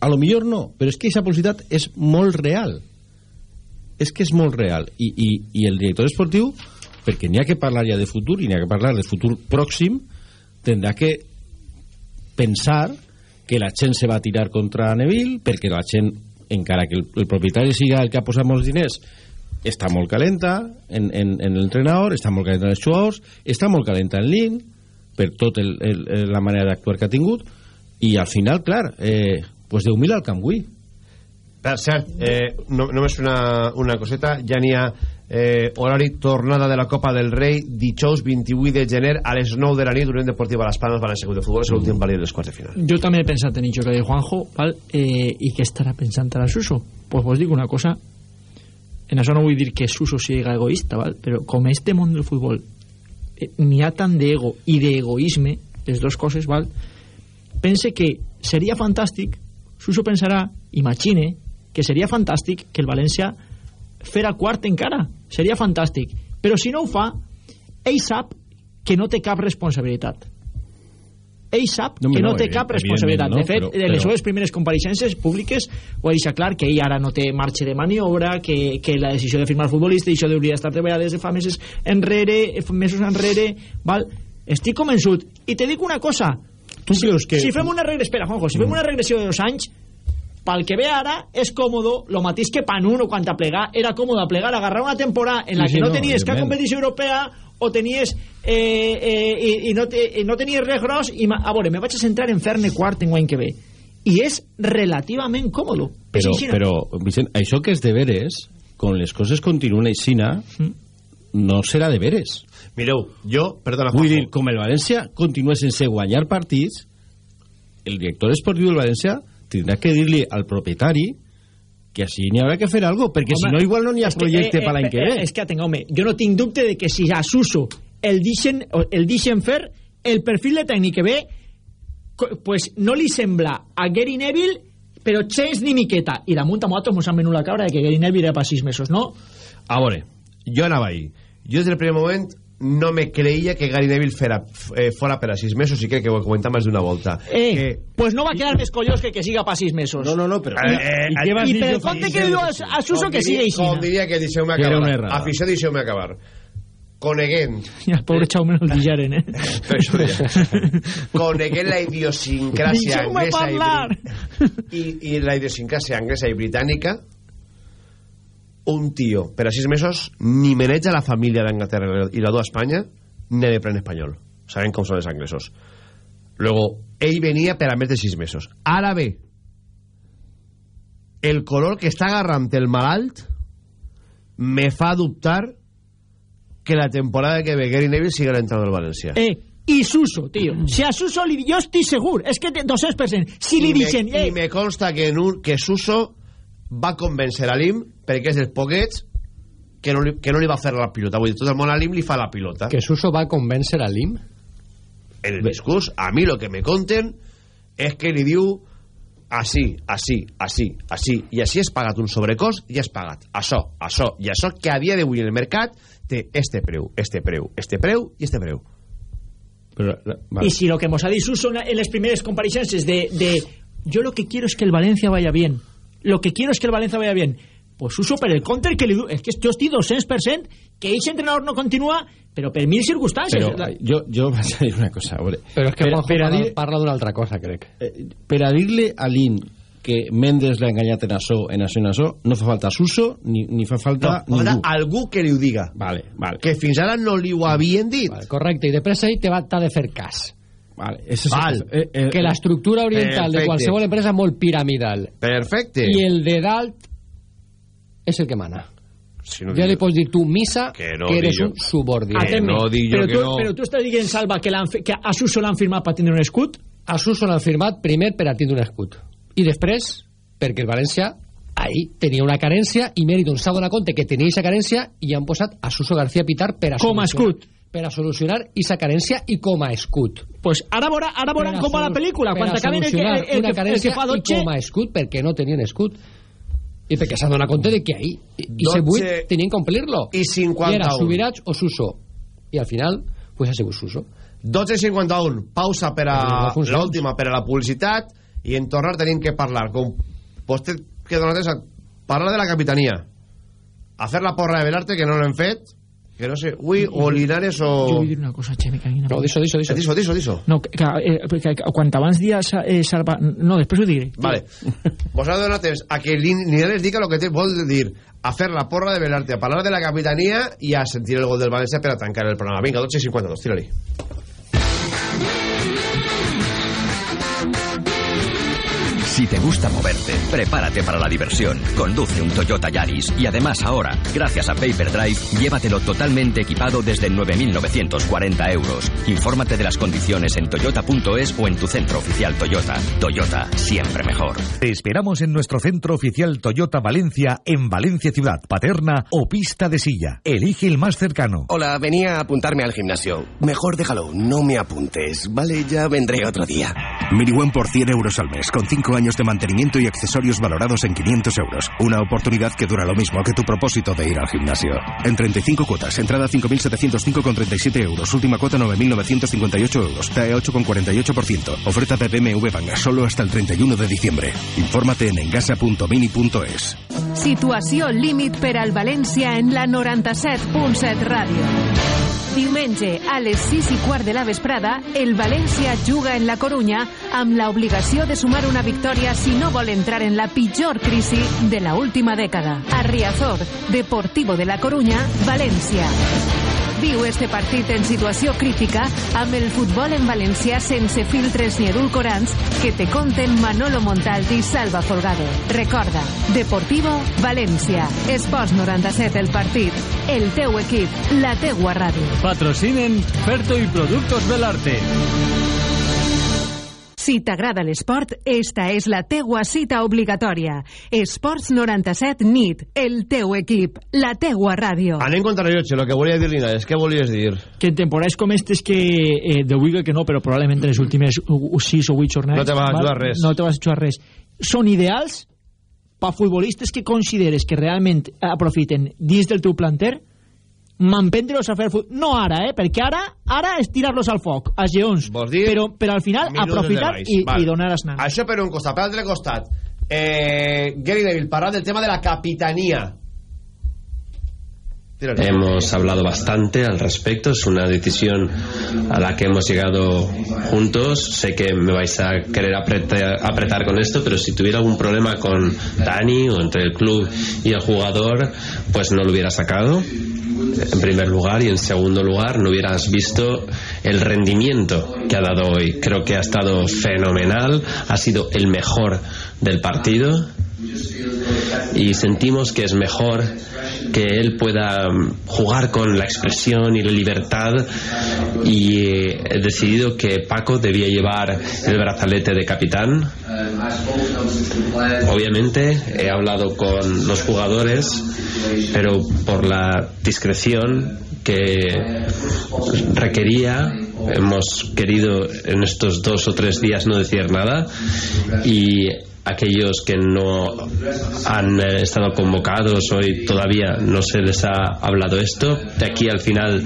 A lo millor no, però és que aquesta possibilitat és molt real. És que és molt real. I, i, i el director esportiu, perquè n'hi ha que parlar ja de futur i n'hi ha que parlar de futur pròxim, tindrà que pensar que la gent se va tirar contra Neville perquè la gent, encara que el, el propietari siga el que ha posat molts diners està molt calenta en, en, en l'entrenador, està molt calenta en els jugadors està molt calenta en l'IN per tot el, el, el, la manera d'actuar que ha tingut i al final, clar eh, pues 10.000 al Camp Gui Per cert, eh, no, només una, una coseta, ja n'hi ha eh, horari tornada de la Copa del Rei dijous 28 de gener a les 9 de la nit Unió Deportiva Las Palmas València Club de Futbol és l'últim partit dels quarts de final Jo també he pensat en això que de Juanjo, val? Eh, i què estarà pensant ara Suso? Pues vos dic una cosa, en això no vull dir que Suso siga egoista, val? però com este món del futbol eh, n'hi ha tant d'ego i d'egoisme, les dues coses, val? pense que seria fantàstic, Suso pensarà, imagine, que seria fantàstic que el València fera quart encara, seria fantàstic, però si no ho fa, ell sap que no té cap responsabilitat ell sap No, que no, no, té cap responsabilitat. no, de fet, però- en les seves primeres compareixences públiques ho ha deixat clar que ell ara no té marxa de maniobra, que, que la decisió de firmar futbolista i això hauria d'estar treballat des de fa mesos enrere, eh, mesos enrere, val? Estic convençut. I te dic una cosa. Tu si, creus que- Si fem una regressió... Espera, Juanjo, si fem una regressió de dos anys, pel que ve ara és còmodo, lo mateix que pan uno quan a plegar, era còmode plegar, agarrar una temporada en la Sí, que sí, no, no, tenies cap competició europea o tenies eh, eh, i, i, no te, i no tenies res gros i ma- a veure, me vaig a centrar en fer-ne quart en guany que ve. I és relativament còmodo però, així, però Vicent, això que és de veres quan les coses continuen aixina no serà de veres. Mireu, jo, perdona vull dir, com el València continua sense guanyar partits el director esportiu del València tindrà que dir-li al propietari que així n'hi haurà que fer alguna cosa perquè Home, si no igual no n'hi ha que, projecte eh, per l'any eh, que eh, ve És que, atenga, home, jo no tinc dubte de que si a Suso el deixen, el deixen fer, el perfil de tècnic que ve, pues no li sembla a Gary Neville, però gens ni miqueta. I damunt a nosaltres ens han venut la cabra de que Gary Neville era per sis mesos, no? A veure, jo anava ahir. Jo des del primer moment no me creía que Gary Neville fuera, eh, fuera per a sis mesos i crec que ho he comentat més d'una volta Eh, que, pues no va a quedar més collós que que siga pa sis mesos. No, no, no, però... Eh, eh, I, eh, i per el compte que diu a, Suso que siga així. com diria que deixeu-me una acabar afició deixeu-me acabar coneguent [LAUGHS] I el pobre Chaume no el dijaren, eh? [LAUGHS] Per això ja. coneguent la idiosincràsia anglesa i, i, i la idiosincràsia anglesa i britànica un tio per a sis mesos ni maneja la família d'Anglaterra i la du a Espanya ni de pren espanyol saben com són els anglesos luego ell venia per a més de sis mesos. Ara bé el color que està agarrant el malalt me fa dubtar que la temporada que ve Gary Neville siga l'entrenador del València. Eh, i Suso, tio. Si a Suso li... Jo estic segur, és que té 200%. Si li I me- dicen... Eh, i me consta que, en un, que Suso va convèncer a Lim perquè és dels poquets que no, li, que no li va fer la pilota. Vull dir, tot el món a Lim li fa la pilota. Que Suso va convèncer a Lim? en el discurs, a mi lo que me conten és que li diu així, així, així, així i així has pagat un sobrecost i has pagat. Això, això i això que a dia d'avui en el mercat té este preu, este preu, este preu i este preu. Pero, Y si lo que hemos ha dicho Suso en las primeras comparecencias de, de yo lo que quiero es que el Valencia vaya bien, lo que quiero es que el Valencia vaya bien, pues Suso per el counter que li du... És que jo estic 200% que ell entrenador no continua, però per mil circumstàncies. Però La- jo, jo vaig a dir una cosa. A veure, Però és que per, Juanjo per, a parla, dir, parla d'una altra cosa, crec. eh, per a dir-li a Lin que Mendes l'ha enganyat en això, en això, en això, no fa falta Suso, ni, ni fa falta no, ningú. algú que li ho diga Vale, vale. que fins ara no li ho havien dit Vale, correcte, i després ell te va t'ha de fer cas. Vale, ese es Val, eh, eh, que l'estructura oriental de perfecte. qualsevol empresa és molt piramidal. perfecte I el de dalt és el que mana. si no ja li pots dir tu, missa, que, no eres dic jo. un subordinat. Que no dic jo però, que no. però tu estàs dient, Salva, que, que a Suso l'han firmat per tindre un escut? A Suso l'han firmat primer per a tindre un escut. I després, perquè el València ahí tenia una carència i Meriton s'ha donat compte que tenia aquesta carència i han posat a Suso García Pitar per a Com a solucionar- escut. per a solucionar aquesta carència i com a escut. Pues ara veurà, ara a com va la pel·lícula. per Quan a acaben el, que- el, el, una que- el carència que fa i Dotxe... com a escut perquè no tenien escut i perquè s'han donat compte de que ahí i ese Dotze buit tenien que omplir-lo. i 51. I era Subirats o Suso. I al final pues ha sigut Suso. 12.51, pausa per No a funciona. l'última per a la publicitat i en tornar tenim que parlar. Com vostè que dona a parlar de la capitania. A fer la porra de Belarte que no l'hem fet que no sé, ui, o Linares Jo o... vull dir una cosa, Xemi, que no... no, diso, diso, diso. Diso, diso, diso. No, que, que, eh, que, que quan abans dia sa- eh, Salva... No, després ho diré. Vale. [LAUGHS] Vos ha donat temps a que Lin- Linares diga lo que te vol dir a fer la porra de Belarte, a parlar de la capitania i a sentir el gol del València per a tancar el programa. Vinga, 12.52, tira-li. Si te gusta moverte, prepárate para la diversión. Conduce un Toyota Yaris y además ahora, gracias a Paper Drive, llévatelo totalmente equipado desde 9.940 euros. Infórmate de las condiciones en toyota.es o en tu centro oficial Toyota. Toyota, siempre mejor. Te esperamos en nuestro centro oficial Toyota Valencia en Valencia Ciudad, Paterna o Pista de Silla. Elige el más cercano. Hola, venía a apuntarme al gimnasio. Mejor déjalo, no me apuntes. Vale, ya vendré otro día. Miniwan por 100 euros al mes, con 5 años de mantenimiento y accesorios valorados en 500 euros. Una oportunidad que dura lo mismo que tu propósito de ir al gimnasio. En 35 cuotas, entrada 5.705,37 euros, última cuota 9.958 euros, TAE 8,48%. Oferta de BMW Bank solo hasta el 31 de diciembre. Infórmate en engasa.mini.es. Situació límit per al València en la 97.7 ràdio. Diumenge, a les 6 i quart de la vesprada, el València juga en la Corunya amb l'obligació de sumar una victòria si no vol entrar en la pitjor crisi de la última dècada. A Deportivo de la Corunya, València. Viu este partit en situació crítica amb el futbol en valencià sense filtres ni edulcorants que te conten Manolo Montalt i Salva Folgado. Recorda, Deportivo València. Esports 97 el partit. El teu equip, la teua ràdio. Patrocinen Ferto y Productos Belarte. Si t'agrada l'esport, esta és la teua cita obligatòria. Esports 97 NIT, el teu equip, la teua ràdio. Anem contra Rellotge, lo que volia dir Linares. Què volies dir? Que en temporades com aquestes que eh, de Wiga que no, però probablement en les últimes 6 o 8 jornades No te vas a val? jugar res. no te vas a jugar res són ideals per futbolistes que consideres que realment aprofiten dins del teu planter m'emprendre-los a fer futbol. No ara, eh? Perquè ara ara és tirar-los al foc, als lleons. Però, però al final aprofitar i, Val. i donar els nans. Això per un costat. Per l'altre costat, eh, Gary Neville, parlar del tema de la capitanía. Hemos hablado bastante al respecto, es una decisión a la que hemos llegado juntos. Sé que me vais a querer apretar, apretar con esto, pero si tuviera algún problema con Dani o entre el club y el jugador, pues no lo hubiera sacado. En primer lugar y en segundo lugar, no hubieras visto el rendimiento que ha dado hoy. Creo que ha estado fenomenal, ha sido el mejor del partido y sentimos que es mejor que él pueda mm, jugar con la expresión y la libertad y eh, he decidido que Paco debía llevar el brazalete de capitán. Obviamente he hablado con los jugadores, pero por la discreción que requería hemos querido en estos dos o tres días no decir nada y aquellos que no han eh, estado convocados hoy todavía no se les ha hablado esto. De aquí al final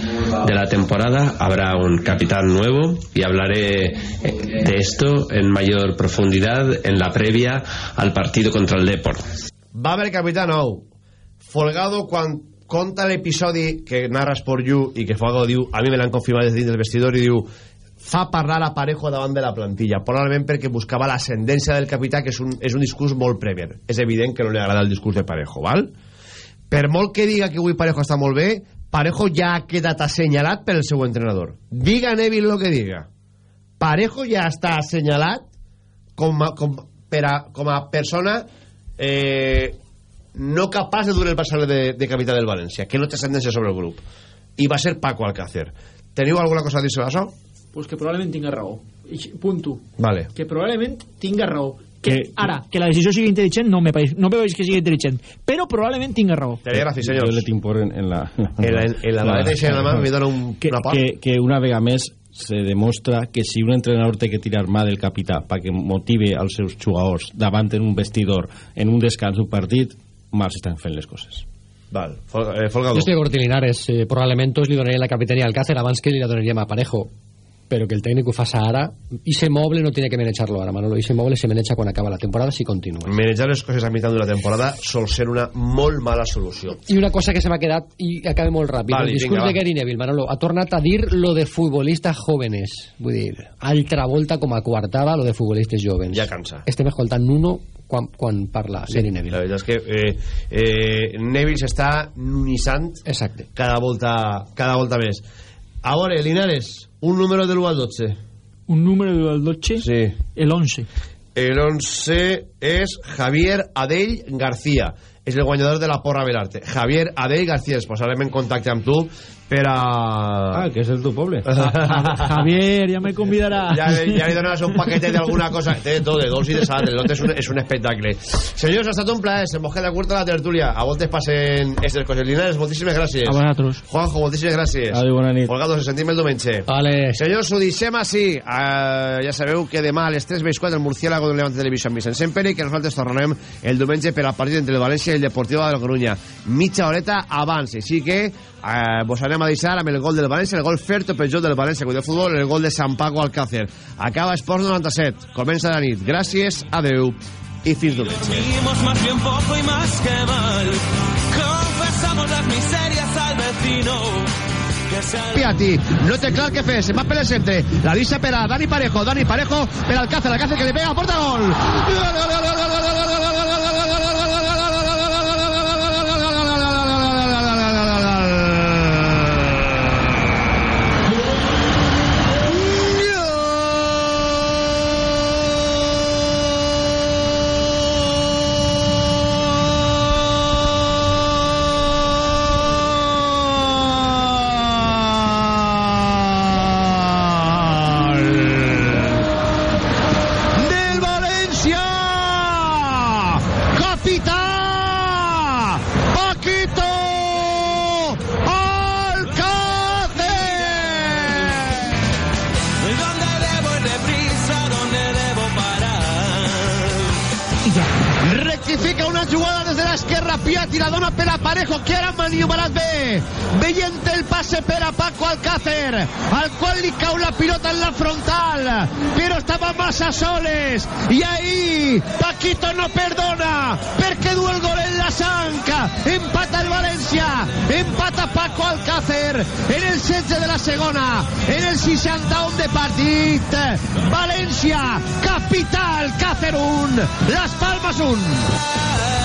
de la temporada habrá un capitán nuevo y hablaré eh, de esto en mayor profundidad en la previa al partido contra el Deport. Va haver capità nou. Folgado, quan conta l'episodi que narra Sport You i que Folgado diu, a mi me l'han confirmat des dins del vestidor i diu fa parlar a Parejo davant de la plantilla probablement perquè buscava l'ascendència del capità que és un, és un discurs molt prever és evident que no li agrada el discurs de Parejo val? per molt que diga que avui Parejo està molt bé Parejo ja ha quedat assenyalat per el seu entrenador. Diga Neville lo que diga. Parejo ja està assenyalat com a, com, per a, com a persona eh, no capaç de dur el Barcelona de, de capità del València que no té ascendència sobre el grup. I va ser Paco Alcácer. Teniu alguna cosa a dir sobre això? Pues que probablement tinga raó. I, punto. Vale. Que probablement tinga raó. Que, ara, que la decisió sigui intel·ligent no me, pareix, no me que sigui intel·ligent però probablement tinga raó Yo le timpor en, en la... En la- en la maleta y en la mano me dona un- que, una part. que, que una vega més se demostra que si un entrenador té que tirar mà del capità perquè motive als seus jugadors davant en un vestidor, en un descans d'un partit, mal s'estan fent les coses. Val. Fol, eh, Folgado. Yo estoy de acuerdo con Linares. Eh, probablement tots li donaríem la capitanía al Alcácer abans que li la donaríem a Parejo. Pero que el técnico faça ara i se moble no tiene que manejarlo ara, Manolo. I se moble se maneja quan acaba la temporada si continua. Manejar les coses a mitjà d'una temporada sol ser una molt mala solució. I una cosa que se m'ha quedat i acabe molt ràpid. Vale, el discurs vinga, de Gary Neville, Manolo, ha tornat a dir lo de futbolistes jóvenes. Vull dir, altra volta com a coartada lo de futbolistes jóvens. Ja cansa. Estem escoltant Nuno quan, quan parla sí, Gary Neville. La veritat és que eh, eh, Neville s'està nunissant Exacte. cada volta, cada volta més. A veure, Linares, un número de l'1 al 12. un número del 12 Sí. el 11 El 11 és Javier Adell García. És el guanyador de la porra Belarte. Javier Adell García. Es posarem en contacte amb tu per a... Ah, que és el teu poble. [LAUGHS] Javier, ja me convidarà Ja, ja li donaràs un paquete d'alguna cosa. Té de tot, de dos i de sal. És un, és un espectacle. Senyors, ha estat un plaer. Se mos queda curta la tertúlia. A voltes passen aquestes coses. Linares, moltíssimes gràcies. a vosaltres Juanjo, moltíssimes gràcies. Adéu, bona nit. Folgado, se sentim el diumenge. Vale. Senyors, ho deixem així. Uh, ja sabeu que demà a les 3 veis 4 el Murciélago del Levante Televisió amb Vicent Semperi que nosaltres tornarem el diumenge per al partit entre el València i el Deportivo de la Coruña. Mitja horeta abans. Així que eh, vos anem a deixar el gol del València, el gol Ferto Peugeot del València, Futbol, el gol de San Paco Alcácer. Acaba Esports 97, comença la nit. Gràcies, adeu y Piatti, no te clar què fer, la deixa per Dani Parejo, Dani Parejo per Alcácer, Alcácer que li pega, porta gol! Jugada desde la dona per a Parejo que ara maniobrat bé veient el passe per a Paco Alcácer. Al qual li cau la pilota en la frontal. Però estava massa soles. I ahí Paquito no perdona. Perquè du el gol en la sanca empata el València empata Paco Alcácer. En el 16 de la segona. En el 61 de partit. València capital Cácer 1 Las Palmas 1